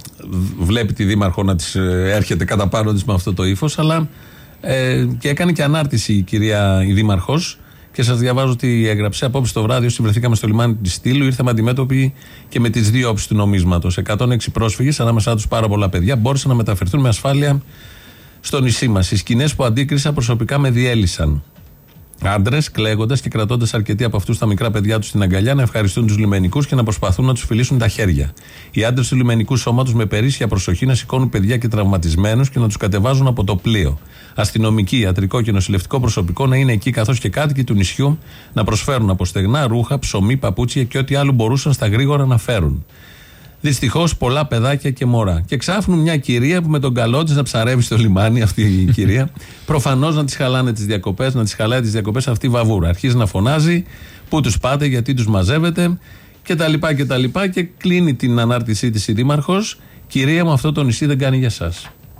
βλέπει τη δήμαρχο να της ε, έρχεται κατά πάνω της με αυτό το ύφος, αλλά ε, και έκανε και ανάρτηση η κυρία η δήμαρχος και σας διαβάζω τι έγραψε. Απόψε το βράδυ, όσοι βρεθήκαμε στο λιμάνι της Στήλου, ήρθαμε αντιμέτωποι και με τις δύο όψεις του νομίσματος. 106 πρόσφυγες, ανάμεσά τους πάρα πολλά παιδιά, μπόρεσαν να μεταφερθούν με ασφάλεια στο νησί μας. Οι σκηνές που αντίκρισα προσωπικά με διέλυσαν. Άντρες, κλαίγοντας και κρατώντας αρκετοί από αυτούς τα μικρά παιδιά τους στην αγκαλιά να ευχαριστούν τους λιμενικούς και να προσπαθούν να τους φιλήσουν τα χέρια. Οι άντρες του λιμενικού σώματος με περίσσια προσοχή να σηκώνουν παιδιά και τραυματισμένους και να τους κατεβάζουν από το πλοίο. Αστυνομική, ιατρικό και νοσηλευτικό προσωπικό να είναι εκεί καθώς και κάτοικοι του νησιού να προσφέρουν από στεγνά, ρούχα, ψωμί, παπούτσια και ό,τι άλλο μπορούσαν στα γρήγορα να φέρουν. Δυστυχώς πολλά παιδάκια και μωρά. Και ξάφνου μια κυρία που με τον καλό της να ψαρεύει στο λιμάνι, αυτή η κυρία, προφανώς να τη χαλάνε τις διακοπές, να τις χαλάει τις διακοπές αυτή η βαβούρα. Αρχίζει να φωνάζει, πού τους πάτε, γιατί τους μαζεύετε. Και τα λοιπά και τα λοιπά. Και κλείνει την ανάρτησή της η Δήμαρχος. Κυρία μου, αυτό το νησί δεν κάνει για εσά.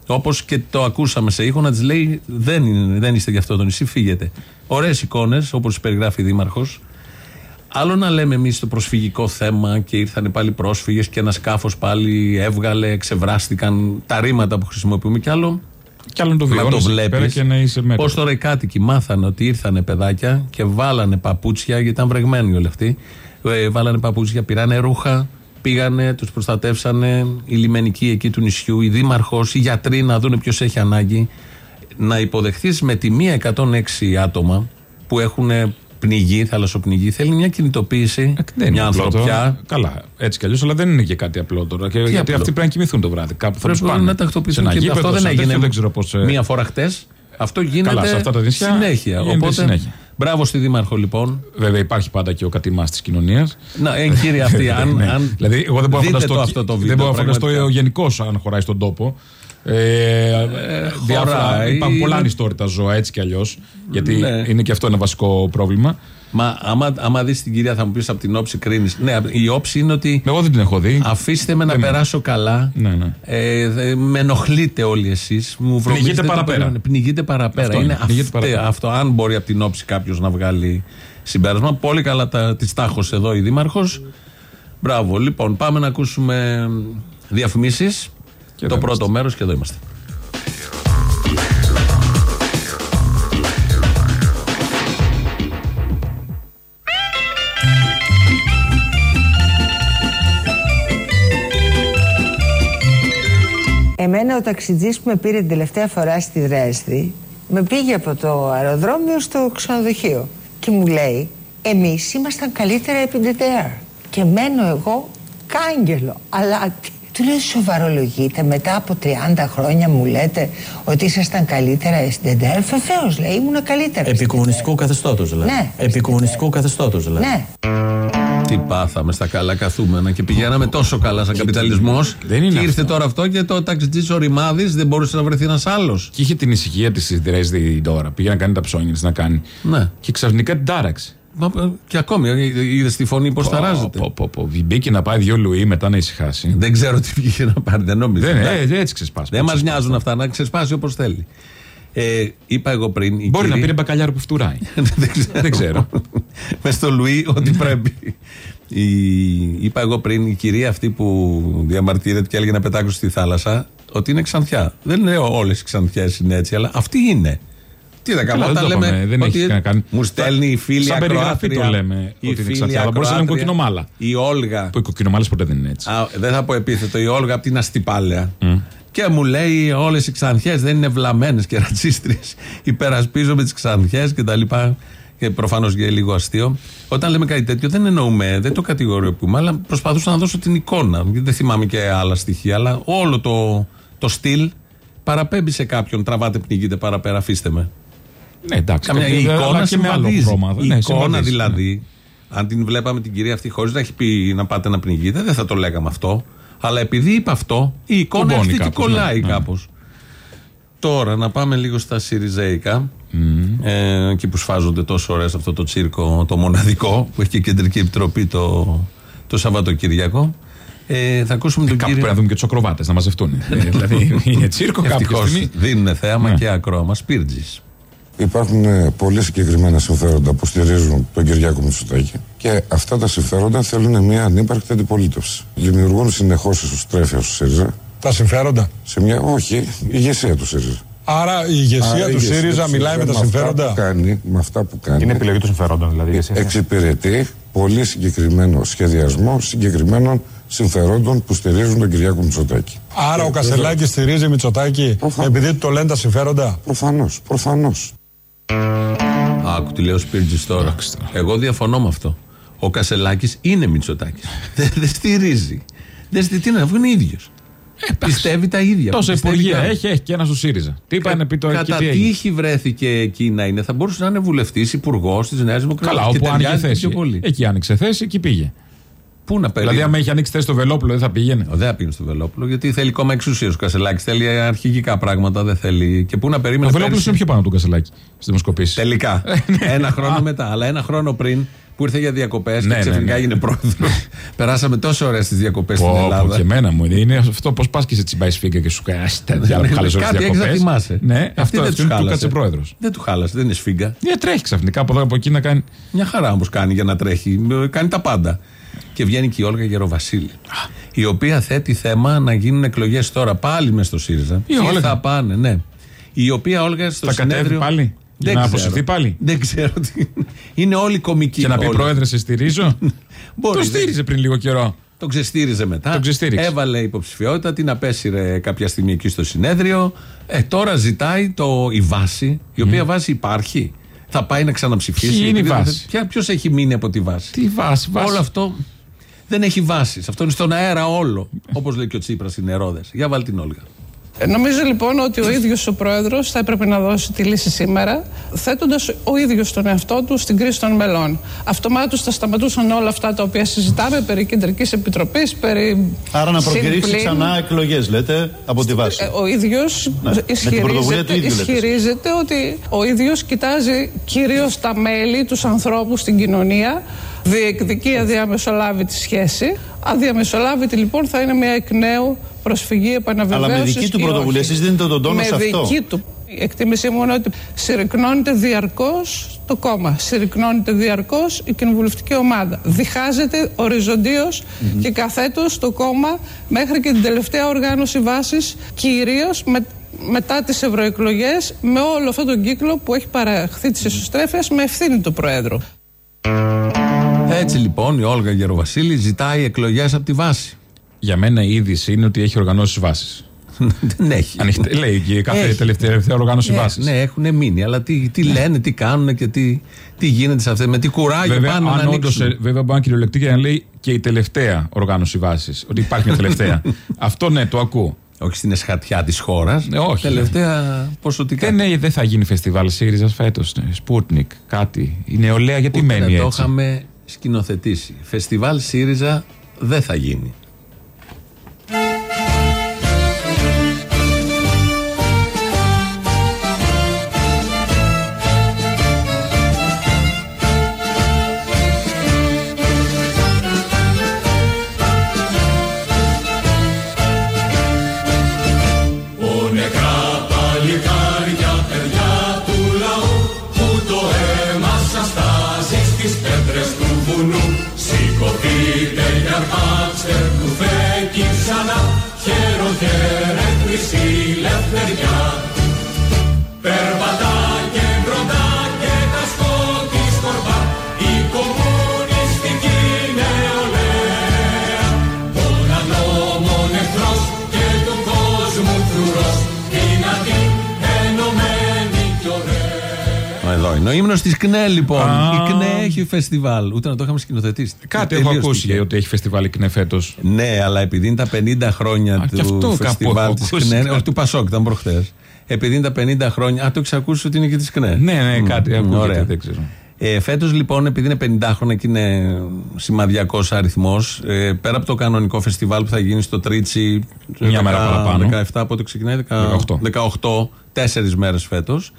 Όπως και το ακούσαμε σε ήχο να της λέει: δεν, είναι, δεν είστε για αυτό το νησί, φύγετε. Ωραίες εικόνες, όπως περιγράφει η Δήμαρχος. Άλλο να λέμε εμείς το προσφυγικό θέμα και ήρθαν πάλι πρόσφυγες και ένα σκάφος πάλι έβγαλε, ξεβράστηκαν τα ρήματα που χρησιμοποιούμε. Και άλλο Κι άλλο να το να βιώνεις το εκεί πέρα βλέπεις. και να είσαι μέτρος. Πώς τώρα οι κάτοικοι μάθανε ότι ήρθανε παιδάκια και βάλανε παπούτσια, γιατί ήταν βρεγμένοι όλοι αυτοί. Ε, βάλανε παπούτσια, πήρανε ρούχα, πήγανε, τους προστατεύσανε οι λιμενικοί εκεί του νησιού, οι δήμαρχος, οι γιατροί να δουν ποιος έχει ανάγκη. Να υποδεχθείς με τη μία 106 άτομα που έχουν πνιγεί, θαλασσοπνιγεί, θέλει μια κινητοποίηση, Δεν είναι μια απλό ανθρωπιά. τώρα. Καλά, έτσι κι αλλιώς, αλλά δεν είναι και κάτι απλό τώρα. Και γιατί απλό; αυτοί πρέπει να κοιμηθούν το βράδυ. Κάπου θα Πρέπει τους πάνε. να τακτοποιηθούν Σε ένα και γήπεδο, αυτό δεν σε ένα έγινε τέτοιο, Δεν ξέρω πώς, ε, μία φορά χτε. Αυτό γίνεται Καλά, σε αυτά τα νησιά συνέχεια. γίνεται Οπότε, συνέχεια. μπράβο στη Δήμαρχο λοιπόν. Βέβαια υπάρχει πάντα και ο κατημά της κοινωνίας. Να, εγχείρια αυτή. αν, Ναι. αν δηλαδή, εγώ δεν μπορώ να δείτε φανταστώ, το αυτό το βίντεο. δεν μπορώ να φανταστώ πραγματικά. ο γενικός αν χωράει στον τόπο. Ε, διάφορα, χωράει, υπάρχουν πολλά είναι- ανιστόρυτα ζώα έτσι κι αλλιώς. Γιατί Ναι. είναι και αυτό ένα βασικό πρόβλημα. Μα άμα, άμα δεις την κυρία, θα μου πεις από την όψη κρίνεις. Ναι, η όψη είναι ότι. Εγώ δεν την έχω δει. Αφήστε με να Δεν είναι. περάσω καλά. Ναι, ναι. Ε, δε- με ενοχλείτε όλοι εσείς. Μου βρωμίζετε το παραπέρα. περιβάλλον. Πνιγείτε παραπέρα. Αυτό είναι είναι, πνιγείτε αυτε- παραπέρα. αυτό. Αν μπορεί από την όψη κάποιος να βγάλει συμπέρασμα. Πολύ καλά τα, της τάχωσε εδώ η Δήμαρχος. Μπράβο. Λοιπόν, πάμε να ακούσουμε διαφημίσεις. Το πρώτο μέρος και εδώ είμαστε. Εμένα ο ταξιτζής που με πήρε την τελευταία φορά στη Δρέσδη με πήγε από το αεροδρόμιο στο ξενοδοχείο και μου λέει εμείς ήμασταν καλύτερα επί DDR και μένω εγώ κάγκελο αλλά τι- του λέω σοβαρολογείτε μετά από 30 χρόνια μου λέτε ότι ήσασταν καλύτερα στην DDR βεβαίως λέει ήμουν καλύτερα Επί κομμουνιστικού καθεστώτος δηλαδή. Ναι. Επί κομμουνιστικού καθεστώτος δηλαδή. Ναι. Τι πάθαμε στα καλά καθούμενα και πηγαίναμε τόσο καλά σαν καπιταλισμός. Δεν είναι Και ήρθε αυτό. τώρα αυτό και το ταξιτζής ο Ρημάδης δεν μπορούσε να βρεθεί ένας άλλος. Και είχε την ησυχία της στη Δρέσδη τώρα. Πήγε να κάνει τα ψώνια της να κάνει. Ναι. Και ξαφνικά την τάραξε. Και ακόμη, είδες τη φωνή πώς ταράζεται; Πω, πω, πω. Μπήκε να πάει δύο Λουί μετά να ησυχάσει. Δεν ξέρω τι βγήκε να πάρει, δεν νομίζω. Δεν, Εντάξει. ε, έτσι ξεσπάσει. Δεν μας νοιάζουν αυτά, να ξεσπάσει όπως θέλει. Ε, είπα εγώ πριν. η Μπορεί να κυρία- πήρε μπακαλιάρο που φτουράει. δεν ξέρω. Δεν ξέρω. Μες στο Λουί ότι πρέπει. Η, είπα εγώ πριν η κυρία αυτή που διαμαρτύρεται και έλεγε να πετάξω στη θάλασσα ότι είναι ξανθιά. Δεν λέω όλες οι ξανθιές είναι έτσι, αλλά αυτή είναι. Τι να κάνω, Καλά, δεν όταν το λέμε. είπαμε, δεν ότι έχει να κάνει. Μου στέλνει η φίλη Σαν περιγραφή ακροάτρια. το λέμε η ότι είναι φίλη ξανθιά. Αλλά μπορούσε να λέμε ακροάτρια, κοκκινομάλα. Η Όλγα. Που οι κοκκινομάλες ποτέ δεν είναι έτσι. Α, δεν θα πω επίθετο. Η Όλγα από την Αστυπάλαια. Και μου λέει όλες οι ξανθιές δεν είναι βλαμμένες και ρατσίστριες. Υπερασπίζομαι τις ξανθιές και τα λοιπά. Και προφανώς για λίγο αστείο. Όταν λέμε κάτι τέτοιο, δεν εννοούμε, δεν το κατηγοριοποιούμε, αλλά προσπαθούσα να δώσω την εικόνα. Γιατί Δεν θυμάμαι και άλλα στοιχεία, αλλά όλο το, το στυλ παραπέμπει σε κάποιον. Τραβάτε, πνιγείτε παραπέρα, αφήστε με. Ναι, εντάξει. Καμιά, η κάποια- αλλά εικόνα και με άλλο συμβαδίζει. χρώμα. Η Ναι, εικόνα συμβαδίζει, δηλαδή, αν την βλέπαμε την κυρία αυτή χωρίς να έχει πει να πάτε να πνιγείτε, δεν θα το λέγαμε αυτό. Αλλά επειδή είπε αυτό, η εικόνα Κουμπώνει έρχεται και κάπως, κολλάει ναι, ναι. κάπως. Τώρα να πάμε λίγο στα Σιριζέικα. Ε, εκεί που σφάζονται τόσο ωραίες αυτό το τσίρκο, το μοναδικό, που έχει και κεντρική επιτροπή το, το Σαββατοκύριακο. Ε, θα ακούσουμε τον Κάπου κύριο. πρέπει να δούμε και τους ακροβάτες να μαζευτούν. Ε, δηλαδή είναι τσίρκο κάποια Ευτυχώς στιγμή. δίνουν θέαμα Ναι. και ακρόαμα. Σπίρτζη. Υπάρχουν ε, πολύ συγκεκριμένα συμφέροντα που στηρίζουν τον Κυριάκο Μητσοτάκη και αυτά τα συμφέροντα θέλουν μια ανύπαρκτη αντιπολίτευση. Δημιουργούν συνεχώς ισοστρέφεια στο ΣΥΡΙΖΑ. Τα συμφέροντα; Σε μια, όχι, η ηγεσία του ΣΥΡΙΖΑ. Άρα η ηγεσία Άρα η του ηγεσία ΣΥΡΙΖΑ του μιλάει με τα αυτά συμφέροντα; που κάνει, με αυτά που κάνει. Είναι επιλογή των συμφερόντων, δηλαδή. η ηγεσία. Εξυπηρετεί πολύ συγκεκριμένο σχεδιασμό συγκεκριμένων συμφερόντων που στηρίζουν τον Κυριάκο Μητσοτάκη. Άρα ο Κασελάκης στηρίζει Μητσοτάκη επειδή του το λένε τα συμφέροντα; Προφανώς, προφανώς. Άκου τι λέει ο Σπίρτζη τώρα. Εγώ διαφωνώ με αυτό. Ο Κασελάκης είναι Μητσοτάκης. δεν δεν στηρίζει. Δεν στηρίζει. Τι να αφού είναι ίδιος. Πιστεύει τα ίδια. Τόσα Πιστεύει υπουργεία τα- έχει, έχει και ένα στο ΣΥΡΙΖΑ. Τι είπα να πει το εκεί Κατά τι έγινε. τύχη βρέθηκε εκεί να είναι. Θα μπορούσε να είναι βουλευτής, υπουργός της Νέας Δημοκρατίας. Καλά, όπου άνοιγε θέση. Πιο πολύ. Εκεί άνοιξε θέση, εκεί πήγε. Πού να περίμενε; Δηλαδή, άμα είχε ανοίξει θέση στο Βελόπουλο, δεν θα πήγαινε; Δεν θα πήγαινε στο Βελόπουλο, γιατί θέλει κόμμα εξουσίας ο Κασελάκης. Θέλει αρχηγικά πράγματα, δεν θέλει. Και πού να περίμενε. Ο Βελόπουλος πέρσι. είναι πιο πάνω του Κασελάκη στις δημοσκοπήσεις. Τελικά. ναι. ένα χρόνο μετά. Αλλά ένα χρόνο πριν Που ήρθε για διακοπές Ναι, και ναι, ξαφνικά ναι. έγινε πρόεδρος. Περάσαμε τόσο ωραία στι διακοπές στην Πω, πω, Ελλάδα. και εμένα μου είναι. Είναι αυτό πώς πας και σε τσιμπάει σφίγγα και σου κάνει τέτοια Ναι, χάλασε κάτι έχεις να θυμάσαι. Ναι, Αυτή αυτό, δεν αυτό τους είναι του χάλασε. κάτσε πρόεδρος. Δεν του χάλασε, δεν είναι σφίγγα. Ναι, τρέχει ξαφνικά από εδώ από εκεί να κάνει. Μια χαρά όμως κάνει για να τρέχει. Ε, Κάνει τα πάντα. Και βγαίνει και η Όλγα Γεροβασίλη. Η οποία θέτει θέμα να γίνουν εκλογές τώρα πάλι μες στο ΣΥΡΙΖΑ. Η Και Όλγα. θα πάνε, ναι. Η οποία Όλγα στο Θα κατέβει συνέδριο. πάλι; Για να ξέρω. αποσυρθεί πάλι; Δεν ξέρω. τι- Είναι όλοι κομικοί. Και να πει όλοι. πρόεδρε, σε στηρίζω. Μπορεί, Το δεν- στήριζε πριν λίγο καιρό. Τον ξεστήριζε μετά. Τον ξεστήριξε. Έβαλε υποψηφιότητα, την απέσυρε κάποια στιγμή εκεί στο συνέδριο. Ε, τώρα ζητάει το, η βάση, η οποία βάση υπάρχει. Θα πάει να ξαναψηφίσει. Ποιη είναι η Επειδή βάση; δεν- Ποιος έχει μείνει από τη βάση; Τι βάση, βάση. Όλο αυτό δεν έχει βάσης. Αυτό είναι στον αέρα όλο. Όπως λέει και ο Τσίπρας είναι ερόδε. Για βάλει την Όλγα. Ε, Νομίζω λοιπόν ότι ο ίδιος ο Πρόεδρος θα έπρεπε να δώσει τη λύση σήμερα, θέτοντας ο ίδιος τον εαυτό του στην κρίση των μελών. Αυτομάτως θα σταματούσαν όλα αυτά τα οποία συζητάμε περί κεντρικής επιτροπής, περί Άρα να προκηρύξει συμπλήν. ξανά εκλογές, λέτε, από τη βάση. Ε, Ο ίδιος Ναι, με την πρωτοβουλία του ισχυρίζεται, ίδιου, λέτε. ισχυρίζεται ότι ο ίδιος κοιτάζει κυρίως τα μέλη, τους ανθρώπους στην κοινωνία, διεκδικεί αδιαμεσολάβητη σχέση. Αδιαμεσολάβητη λοιπόν θα είναι μια εκ νέου προσφυγή επαναβεβαίωσης Αλλά με δική του ή πρωτοβουλία, όχι. εσείς δίνετε τον τόνο με σε αυτό. δική του. Η εκτίμησή μου είναι ότι συρρυκνώνεται διαρκώς το κόμμα. Συρρυκνώνεται διαρκώς η κοινοβουλευτική ομάδα. Διχάζεται οριζοντίως και καθέτως το κόμμα μέχρι και την τελευταία οργάνωση βάσης κυρίως με, μετά τις ευρωεκλογές με όλο αυτόν τον κύκλο που έχει παραχθεί τις εσωστρέφειες με ευθύνη του Προέδρου. Έτσι λοιπόν η Όλγα Γεροβασίλη ζητάει εκλογές από τη βάση. Για μένα η είδηση είναι ότι έχει οργανώσει βάσει. Δεν έχει. λέει και κάθε Έχει. τελευταία, τελευταία οργάνωση Ναι, βάση. ναι, έχουν μείνει. Αλλά τι, τι λένε, τι κάνουν και τι, τι γίνεται σε αυτέ. Με τι κουράγιο Βέβαια, πάνε να αν όντως, ανοίξουν. ε, βέβαια, μπορεί να κυριολεκτεί και να λέει και η τελευταία οργάνωση βάση. Ότι υπάρχει μια τελευταία. Αυτό ναι, το ακούω. Όχι στην εσχατιά της χώρας. Ναι, όχι. Τελευταία ποσοτικά. Δεν, ναι, δεν θα γίνει φεστιβάλ ΣΥΡΙΖΑ φέτος. Σπούτνικ, κάτι. Η νεολαία γιατί Ούτε μένει να το έτσι; είχαμε σκηνοθετήσει. Φεστιβάλ ΣΥΡΙΖΑ δεν θα γίνει. Ύμνο τη ΚΝΕ, λοιπόν. Α. Η ΚΝΕ έχει φεστιβάλ. Ούτε να το είχαμε σκηνοθετήσει. Κάτι έχω Τελείως ακούσει τυχαίο. ότι έχει φεστιβάλ ΚΝΕ φέτος. Ναι, αλλά επειδή είναι τα 50 χρόνια και αυτό του κάπου φεστιβάλ έχω της ακούσει ΚΝΕ. κάτι. Όχι, του Πασόκ, ήταν προχθέ. Επειδή είναι τα 50 χρόνια. Α, το έχεις ακούσει ότι είναι και της ΚΝΕ. Ναι, ναι, Μμ, κάτι μμ, ακούγεται, ωραία. δεν ξέρω. Ε, Φέτος λοιπόν, επειδή είναι 50 χρόνια και είναι σημαδιακός αριθμός, ε, πέρα από το κανονικό φεστιβάλ που θα γίνει στο Τρίτσι. Μια μέρα παραπάνω. 17 πότε ξεκινάει, 18. 18, τέσσερις μέρες φέτος.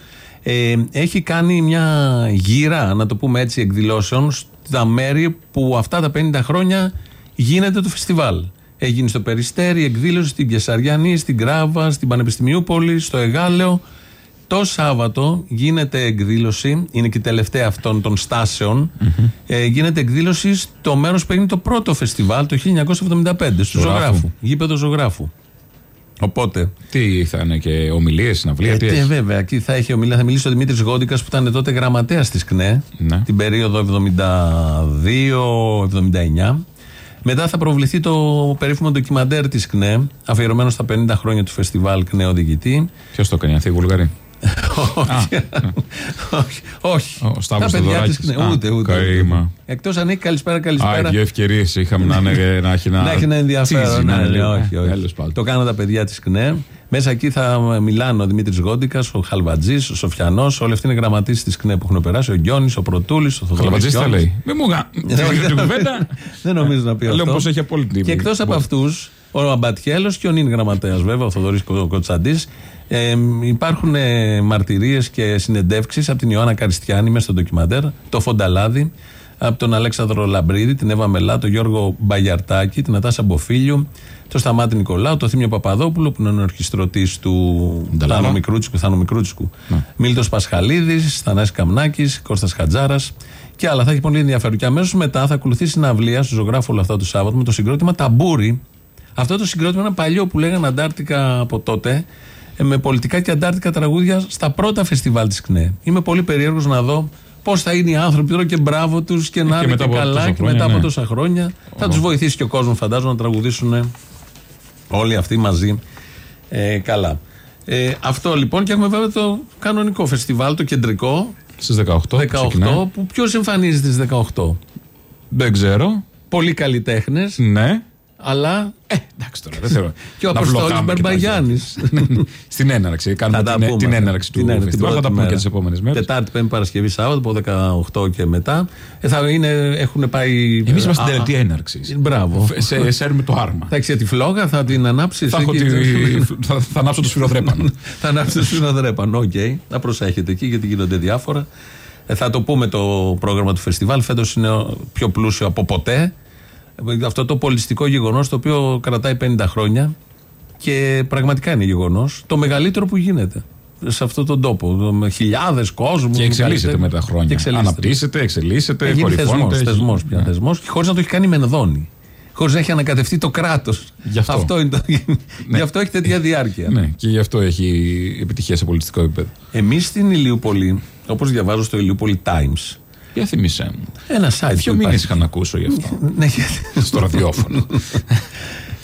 Ε, έχει κάνει μια γύρα, να το πούμε έτσι, εκδηλώσεων στα μέρη που αυτά τα 50 χρόνια γίνεται το φεστιβάλ. Έγινε στο Περιστέρι, εκδήλωση στην Κεσαριανή, στην Κράβα, στην Πανεπιστημιούπολη, στο Εγάλεο. Το Σάββατο γίνεται εκδήλωση, είναι και η τελευταία αυτών των στασεων ε, γίνεται εκδήλωση στο μέρος που έγινε το πρώτο φεστιβάλ το 1975, στο Ζωγράφου. Ζωγράφου, γήπεδο Ζωγράφου. Οπότε. Τι θα είναι και ομιλίες, συναυλία, Ε, τι τε, έχεις; βέβαια, εκεί θα, έχει ομιλία, θα μιλήσει ο Δημήτρης Γόντικας που ήταν τότε γραμματέας της ΚΝΕ την περίοδο 72-79. Μετά θα προβληθεί το περίφημο ντοκιμαντέρ της ΚΝΕ, αφιερωμένο στα 50 χρόνια του φεστιβάλ ΚΝΕ Οδηγητή. Ποιος το έκανε, αυτή η Βουλγαρή; Όχι. όχι. όχι. Ο Σταύρος Τα παιδιά Θεοδωράκης. της ΚΝΕ. Α, Ούτε, ούτε. καήμα. Εκτός αν έχει καλησπέρα, Α, καλησπέρα. δύο ευκαιρίες είχαμε να, είναι, να έχει ένα. να έχει ένα ενδιαφέρον. τσίζι, να ναι, είναι ναι, λίγο. όχι, όχι. Τέλος πάντων. Το κάναν τα παιδιά της ΚΝΕ. Μέσα εκεί θα μιλάνε ο Δημήτρης Γόντικας, ο Χαλβατζής, ο Σοφιανός. Όλοι αυτοί είναι γραμματείς της ΚΝΕ που έχουν περάσει. Ο Γκιόνη, ο Πρωτούλης, ο Θοδωρής. Χαλβατζής τα λέει. Μη μου γα- Ναι, την όχι, κουβέντα. Δεν νομίζω να πει Λέω αυτό. πως έχει απόλυτη Και εκτός από μπορεί. αυτούς, ο Αμπατιέλος και ο νυν γραμματέας, βέβαια, ο Θοδωρής Κοτσαντή. Ε, υπάρχουν ε, μαρτυρίες και συνεντεύξεις από την Ιωάννα Καριστιάνη μέσα στο ντοκιμαντέρ, το Φονταλάδι, από τον Αλέξανδρο Λαμπρίδη, την Εύα Μελά, τον Γιώργο Μπαγιαρτάκη, την Ατάσα Μποφίλιου, τον Σταμάτη Νικολάου, τον Θύμιο Παπαδόπουλο, που είναι ο ενορχηστρωτής του Θάνο Μικρούτσικου, Θάνο Μικρούτσικου. Μίλτος Πασχαλίδης, Θανάσης Καμνάκης, Κώστας Χατζάρας και άλλα. Θα έχει πολύ ενδιαφέρον. Και αμέσως μετά θα ακολουθήσει συναυλία στο Ζωγράφο όλα αυτά το Σάββατο με το συγκρότημα Ταμπούρι. Αυτό το συγκρότημα είναι παλιό που λέγανε Αντάρτικα από τότε, ε, με πολιτικά και αντάρτικα τραγούδια στα πρώτα φεστιβάλ της ΚΝΕ. Είμαι πολύ περίεργος να δω πώς θα είναι οι άνθρωποι τώρα και μπράβο τους και να και είναι μετά και από καλά τόσα και χρόνια, μετά από ναι. τόσα χρόνια. Θα τους βοηθήσει και ο κόσμος, φαντάζομαι, να τραγουδήσουν όλοι αυτοί μαζί ε, καλά. Ε, αυτό λοιπόν και έχουμε βέβαια το κανονικό φεστιβάλ, το κεντρικό. Στις 18. 18 ξεκινάει. που ποιος εμφανίζεται στις 18. Δεν ξέρω. Πολλοί καλλιτέχνες. Ναι. Αλλά. Ε, εντάξει τώρα, δεν θέλω. Και ο να Αποστόλης βλογάμε και τα Μπαρμπαγιάννης. Στην έναρξη. Κάνουμε τα την, πούμε. την έναρξη του Την έναρξη, φεστιβάλ. Θα πρώτη τα πούμε και μέρα. τις επόμενες μέρες. Τετάρτη, Πέμπτη, Παρασκευή, Σάββατο από 18 και μετά. Ε, θα είναι, έχουν πάει. Εμείς είμαστε Α, στην τελετή έναρξης. Μπράβο. Σε, σέρνουμε το άρμα. Θα έχεις τη φλόγα, θα την ανάψεις. Θα, έχω τη, θα, θα ανάψω το σφυροδρέπανο. θα ανάψει το σφυροδρέπανο. Οκ. Να προσέχετε εκεί γιατί γίνονται διάφορα. Ε, θα το πούμε το πρόγραμμα του φεστιβάλ. Φέτος είναι το πιο πλούσιο από ποτέ. Ε, Αυτό το πολιτιστικό γεγονός το οποίο κρατάει 50 χρόνια και πραγματικά είναι γεγονός. Το μεγαλύτερο που γίνεται σε αυτόν τον τόπο. Με χιλιάδες κόσμου. Και εξελίσσεται με τα Και χρόνια. εξελίσσεται. Αναπτύσσεται, εξελίσσεται, Έχει γίνει θεσμός, κορυφώνεται. έχει- θεσμός πια, Ναι. θεσμός, και χωρίς να το έχει κάνει η Μενδώνη. Χωρίς να έχει ανακατευτεί το κράτος. Γι' αυτό. είναι το... Γι' αυτό έχει τέτοια διάρκεια. Ναι, και γι' αυτό έχει επιτυχία σε πολιτιστικό επίπεδο. Εμείς στην Ηλιούπολη, όπως διαβάζω στο Ηλιούπολη Times, Για θυμίσέ μου. ένα site Ποιο που μήνες υπάρχει. είχα να ακούσω γι' αυτό. Ναι, γιατί- Στο ραδιόφωνο.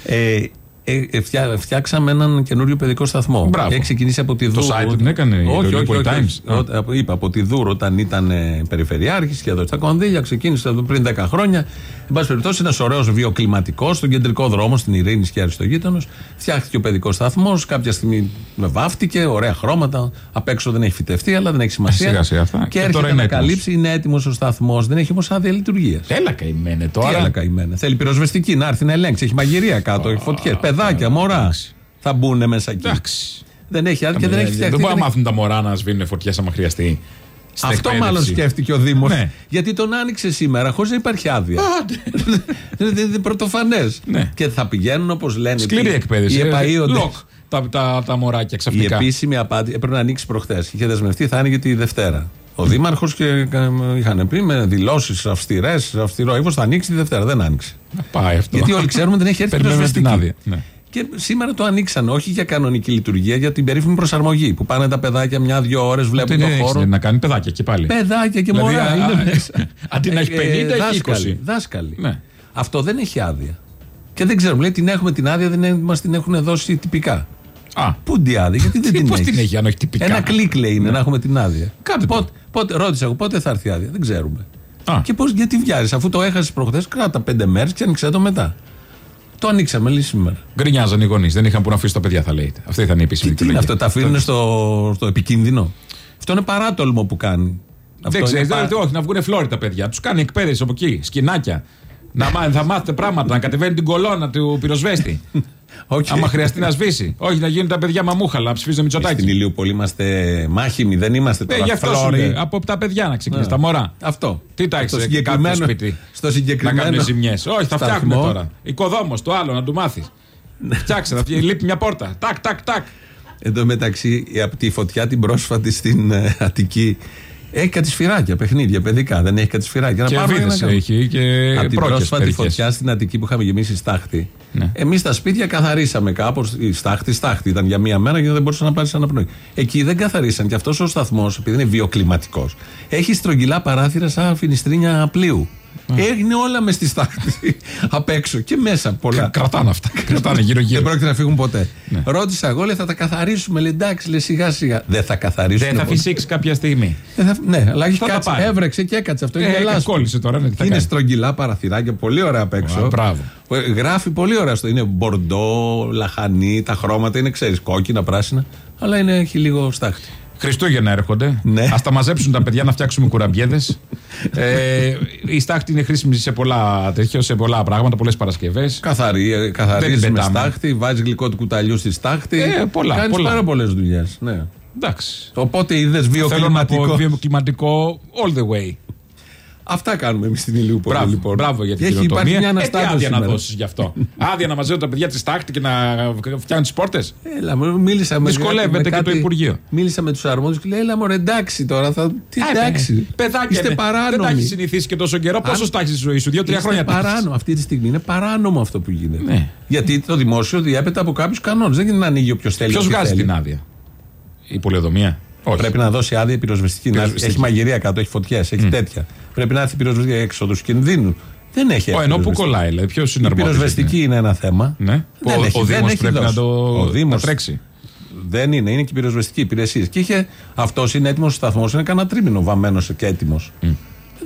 ε, ε, ε, φτιά- φτιάξαμε έναν καινούριο παιδικό σταθμό. Μπράβο. Έχει ξεκινήσει από τη Το Δούρο. site την έκανε η όχι, όχι, Ηλιούπολη όχι, όχι. Times. Ό, από- Είπα από τη Δούρο όταν ήταν ε, περιφερειάρχης και εδώ στα Κονδύλια. Ξεκίνησε εδώ πριν 10 χρόνια. Εν πάση περιπτώσει, ένας ωραίος βιοκλιματικός στον κεντρικό δρόμο στην Ειρήνης και Αριστογείτονος. Φτιάχτηκε ο παιδικός σταθμός. Κάποια στιγμή με βάφτηκε, ωραία χρώματα. Απ' έξω δεν έχει φυτευτεί, αλλά δεν έχει σημασία. Σιγά σιγά αυτά. Και, Και έρχεται τώρα να είναι έτοιμος. καλύψει, είναι έτοιμος ο σταθμός. Δεν έχει όμως άδεια λειτουργίας. Έλα καημένε Τι τώρα. άλλα καημένα. Θέλει πυροσβεστική να έρθει να ελέγξει. Έχει μαγειρία κάτω, έχει φωτιές. Παιδάκια, μωράς. Θα μπουν μέσα εκεί. Εντάξει. Δεν έχει άδεια και δεν έχει φτιαχτεί. Δεν μπορεί δεν να έχει- μάθουν τα μωρά να σβήνουν φωτιές άμα χρειαστεί. Στην Αυτό εκπαίδευση. μάλλον σκέφτηκε ο Δήμος. Ναι. Γιατί τον άνοιξε σήμερα χωρίς να υπάρχει άδεια. Είναι πρωτοφανές. Και θα πηγαίνουν όπως λένε. Σκληρή οι- εκπαίδευση. Οι ε, επαΐοντες. ΛΟΚ. Τα, τα, τα μωράκια Η ξαφνικά. επίσημη απάντηση έπρεπε να ανοίξει προχθές. Είχε δεσμευτεί, θα άνοιγε τη Δευτέρα. Ο Δήμαρχος και ε, είχαν πει με δηλώσεις αυστηρές, αυστηρό ύφος, θα ανοίξει τη Δευτέρα. Δεν άνοιξε. Πάει αυτό. Γιατί όλοι ξέρουμε ότι δεν έχει έρθει Περιμένουμε την πυροσβεστική. άδεια. Ναι. Και σήμερα το ανοίξαν, όχι για κανονική λειτουργία, για την περίφημη προσαρμογή. Που πάνε τα παιδάκια μια-δυο ώρες, βλέπουν Δεν τον έχει χώρο. να κάνει παιδάκια και πάλι. Παιδάκια και Δηλαδή, μωρά. α, είναι α, μέσα. αντί να έχει Ε, 50, έχει δάσκαλοι, 20. Δάσκαλοι. Ναι. Αυτό δεν έχει άδεια. Και δεν ξέρουμε, λέει την έχουμε την άδεια, δεν μας την έχουν δώσει τυπικά. Α. Πού την άδεια, γιατί δεν Τι, την πώς έχεις; την έχει, αν όχι τυπικά; Ένα κλικ λέει είναι να έχουμε την άδεια. Κάντε πότε, πότε, ρώτησα εγώ πότε θα έρθει η άδεια. Δεν ξέρουμε. Α. Και πώς, γιατί βιάζει, αφού το έχασες προχθές, κράτα πέντε μέρες και άνοιξε το μετά. Το ανοίξαμε λέει σήμερα. Γκρινιάζαν οι γονείς. Δεν είχαν που να αφήσουν τα παιδιά, θα λέτε. Αυτή ήταν η επίσημη Τι είναι δικαιολογία. αυτό, τα αφήνουν στο, στο επικίνδυνο; Αυτό είναι παράτολμο που κάνει. Αυτό Δεν ξέρεις, είναι πα- όχι, να βγουν φλώροι τα παιδιά. Τους κάνει εκπαίδευση από εκεί, σκοινάκια. Να μά- θα μάθετε πράγματα, να κατεβαίνει την κολόνα του πυροσβέστη. Οκ. Άμα χρειαστεί να σβήσει. Όχι να γίνουν τα παιδιά μαμούχαλα, να ψηφίζουν Στην Μητσοτάκη. Ηλιούπολη είμαστε μάχημοι, δεν είμαστε Ε, τώρα γι' αυτό σου φλώροι. λέει. Από τα παιδιά να ξεκινήσει, Ναι. τα μωρά. Αυτό. Τι τα Στο έχει συγκεκριμένο- κάθε σπίτι. στο Να συγκεκριμένο κάνουν ζημιές. Όχι, θα σταθμό. φτιάχνουμε τώρα. Οικοδόμος, το άλλο να του μάθεις. Ναι. Φτιάξε, θα βγει- λείπει μια πόρτα. Τάκ, τάκ, τάκ. Εν τω μεταξύ, ε, από τη φωτιά την πρόσφατη στην ε, Αττική έχει κάτι σφυράκια, παιχνίδια, παιδικά. Δεν έχει κάτι σφυράκια. Να Και πάρουμε βίδες ένα κάνουμε. έχει και Από την πρόκες πρόσφατη παιδικές. φωτιά στην Αττική που είχαμε γεμίσει στάχτη. Ναι. Εμείς τα σπίτια καθαρίσαμε κάπως. Η στάχτη, στάχτη ήταν για μία μέρα γιατί δεν μπορούσε να πάρεις αναπνοή. Εκεί δεν καθαρίσαν και αυτός ο σταθμός, επειδή είναι βιοκλιματικός, έχει στρογγυλά παράθυρα σαν φινιστρίνια πλοίου. Έγινε όλα μες στη στάχτη. Απ' έξω και μέσα πολλά. Κρατάνε αυτά. Κρατάνε γύρω-γύρω. Δεν πρόκειται να φύγουν ποτέ. Ρώτησα εγώ, λέει, θα τα καθαρίσουμε. Λέει, εντάξει, λέει, σιγά σιγά. Δεν θα καθαρίσουν. Δεν θα ποτέ. φυσήξει κάποια στιγμή. Δεν θα- Ναι, αλλά έχει Θα τα κάτσει. πάρει. Έβρεξε και έκατσε αυτό. Ε, είναι ε, λάσπη. κόλλησε τώρα, ναι, τι θα είναι κάνει. στρογγυλά παραθυράκια, πολύ ωραία απ' έξω. Α, μπράβο. Ε, Γράφει πολύ ωραία στο. Είναι μπορντό, λαχανί, τα χρώματα είναι, ξέρεις, κόκκινα, πράσινα. Αλλά είναι, έχει λίγο στάχτη. Χριστούγεννα έρχονται. Ναι. Α τα μαζέψουν τα παιδιά να φτιάξουμε κουραμπιέδες. ε, η στάχτη είναι χρήσιμη σε πολλά, τέτοιο, σε πολλά πράγματα, πολλές Παρασκευές. Καθαρή, ε, Δεν καθαρίζει την με πετάμε. στάχτη, βάζεις γλυκό του κουταλιού στη στάχτη. Ε, πολλά, Κάνεις πολλά. πάρα πολλές δουλειές. Ναι. Εντάξει. Οπότε είδες Θέλω να πω βιοκλιματικό. βιοκλιματικό all the way. Αυτά κάνουμε εμείς στην Ηλιούπολη. Μπράβο, λοιπόν. μπράβο για την Και έχει υπάρχει κοινοτομία. μια Ε, τι αναστάτωση. άδεια να σήμερα. δώσεις γι' αυτό; άδεια να μαζεύουν τα παιδιά της τάχτη και να φτιάχνουν τις πόρτες; Έλα, μου, μίλησα με Δυσκολεύεται με και το Υπουργείο. Μίλησα με τους αρμόδιους και λέει: Έλα, μωρέ, εντάξει τώρα. Θα... Τι Ε, εντάξει. Παιδάκι Είστε είναι. Δεν τα έχεις παράνομοι. συνηθίσει και τόσο καιρό. Πόσο Αν- τα έχει στη ζωή σου, δύο-τρία Είστε χρόνια. τα έχεις; παράνομο. Αυτή τη στιγμή είναι παράνομο αυτό που γίνεται. Ναι. Γιατί το δημόσιο διέπεται από κάποιους κανόνες. Δεν γίνεται να ανοίγει όποιος θέλει. Ποιος ό,τι βγάζει θέλει. την άδεια; Η πολεοδομία. Όχι. Πρέπει να δώσει άδεια πυροσβεστική. να- Πυροσβεστική. Έχει μαγειρία κάτω, έχει φωτιές, έχει τέτοια. Πρέπει να έρθει πυροσβεστική έξοδος κινδύνου. Δεν έχει Ω, έρθει ενώ που πυροσβεστική. κολλάει, δηλαδή. Ποιος Η είναι αρμόδιος. πυροσβεστική είναι ένα θέμα. Ναι. Δεν Ο- έχει- ο δεν Δήμος έχει πρέπει δώσει. να το- Ο Δήμος να τρέξει. Δεν είναι, είναι και οι πυροσβεστικοί υπηρεσίε. Και είχε, αυτός είναι έτοιμος στο σταθμός, είναι κανένα τρίμηνο βαμμένος και έτοιμος.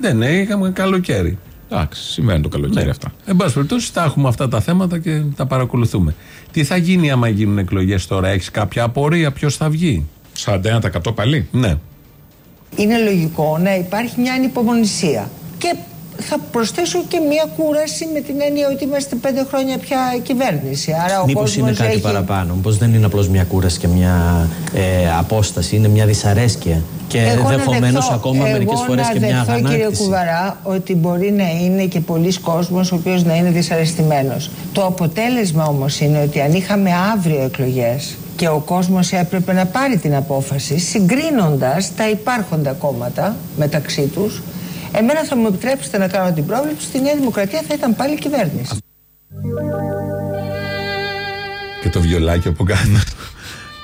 Δεν είναι, είχαμε καλοκαίρι. Εντάξει, συμβαίνει το καλοκαίρι Ναι. αυτά. Εν πάση περιπτώσει, τα έχουμε αυτά τα θέματα και τα παρακολουθούμε. Τι θα γίνει άμα γίνουν εκλογές τώρα, έχεις κάποια απορία, ποιος θα βγει; 41% πάλι. Ναι. Είναι λογικό να υπάρχει μια ανυπομονησία. Και θα προσθέσω και μια κούραση με την έννοια ότι είμαστε πέντε χρόνια πια κυβέρνηση. Άρα ο Μήπως κόσμος είναι κάτι έχει... παραπάνω, Μήπως δεν είναι απλώς μια κούραση και μια ε, απόσταση, είναι μια δυσαρέσκεια. Και Εγώ να ενδεχομένως δεχθώ- ακόμα εγώ μερικές φορές να και μια δεχθώ, κύριε αγανάκτηση. Κουβαρά, ότι μπορεί να είναι και πολλοί κόσμος ο οποίος να είναι δυσαρεστημένος. Το αποτέλεσμα όμως είναι ότι αν είχαμε αύριο εκλογές και ο κόσμος έπρεπε να πάρει την απόφαση συγκρίνοντας τα υπάρχοντα κόμματα μεταξύ τους εμένα θα μου επιτρέψετε να κάνω την πρόβλεψη ότι η Νέα Δημοκρατία θα ήταν πάλι κυβέρνηση. Και το βιολάκι από κάτω.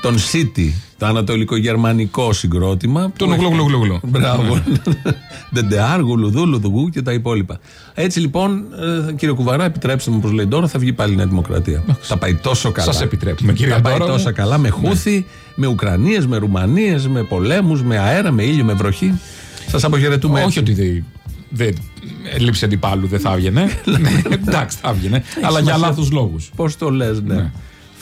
Τον City, το ανατολικογερμανικό συγκρότημα. Τον που- γλου-γλου-γλου-γλου. Μπράβο. Ντεντεάρ, γουλουδού, λουδουγού και τα υπόλοιπα. Έτσι λοιπόν, ε, κύριε Κουβαρά, επιτρέψτε μου, όπως λέει τώρα, θα βγει πάλι η Νέα Δημοκρατία. Θα πάει τόσο καλά. Σας επιτρέπουμε, κύριε Θα πάει Ντόρο. τόσο καλά με χούθη, με Ουκρανίες, με Ρουμανίες, με πολέμους, με αέρα, με ήλιο, με βροχή. Σας αποχαιρετούμε. Όχι ότι δεν. Δε, λήψη αντιπάλου δεν θα έβγαινε. ναι, εντάξει, θα έβγαινε. αλλά για σημασία. λάθος λόγους. Πώς το λες, ναι.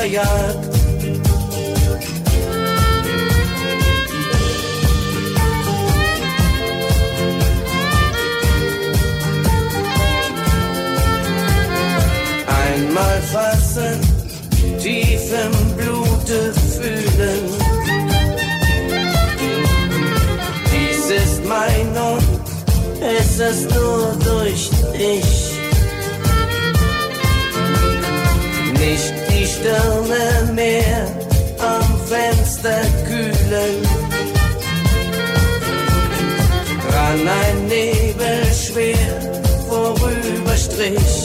verjagt. Einmal fassen, tief im Blute fühlen. Dies ist mein und es ist nur durch dich. Stjernerne nær om vensterkylden Render en nebel schwer forryver stress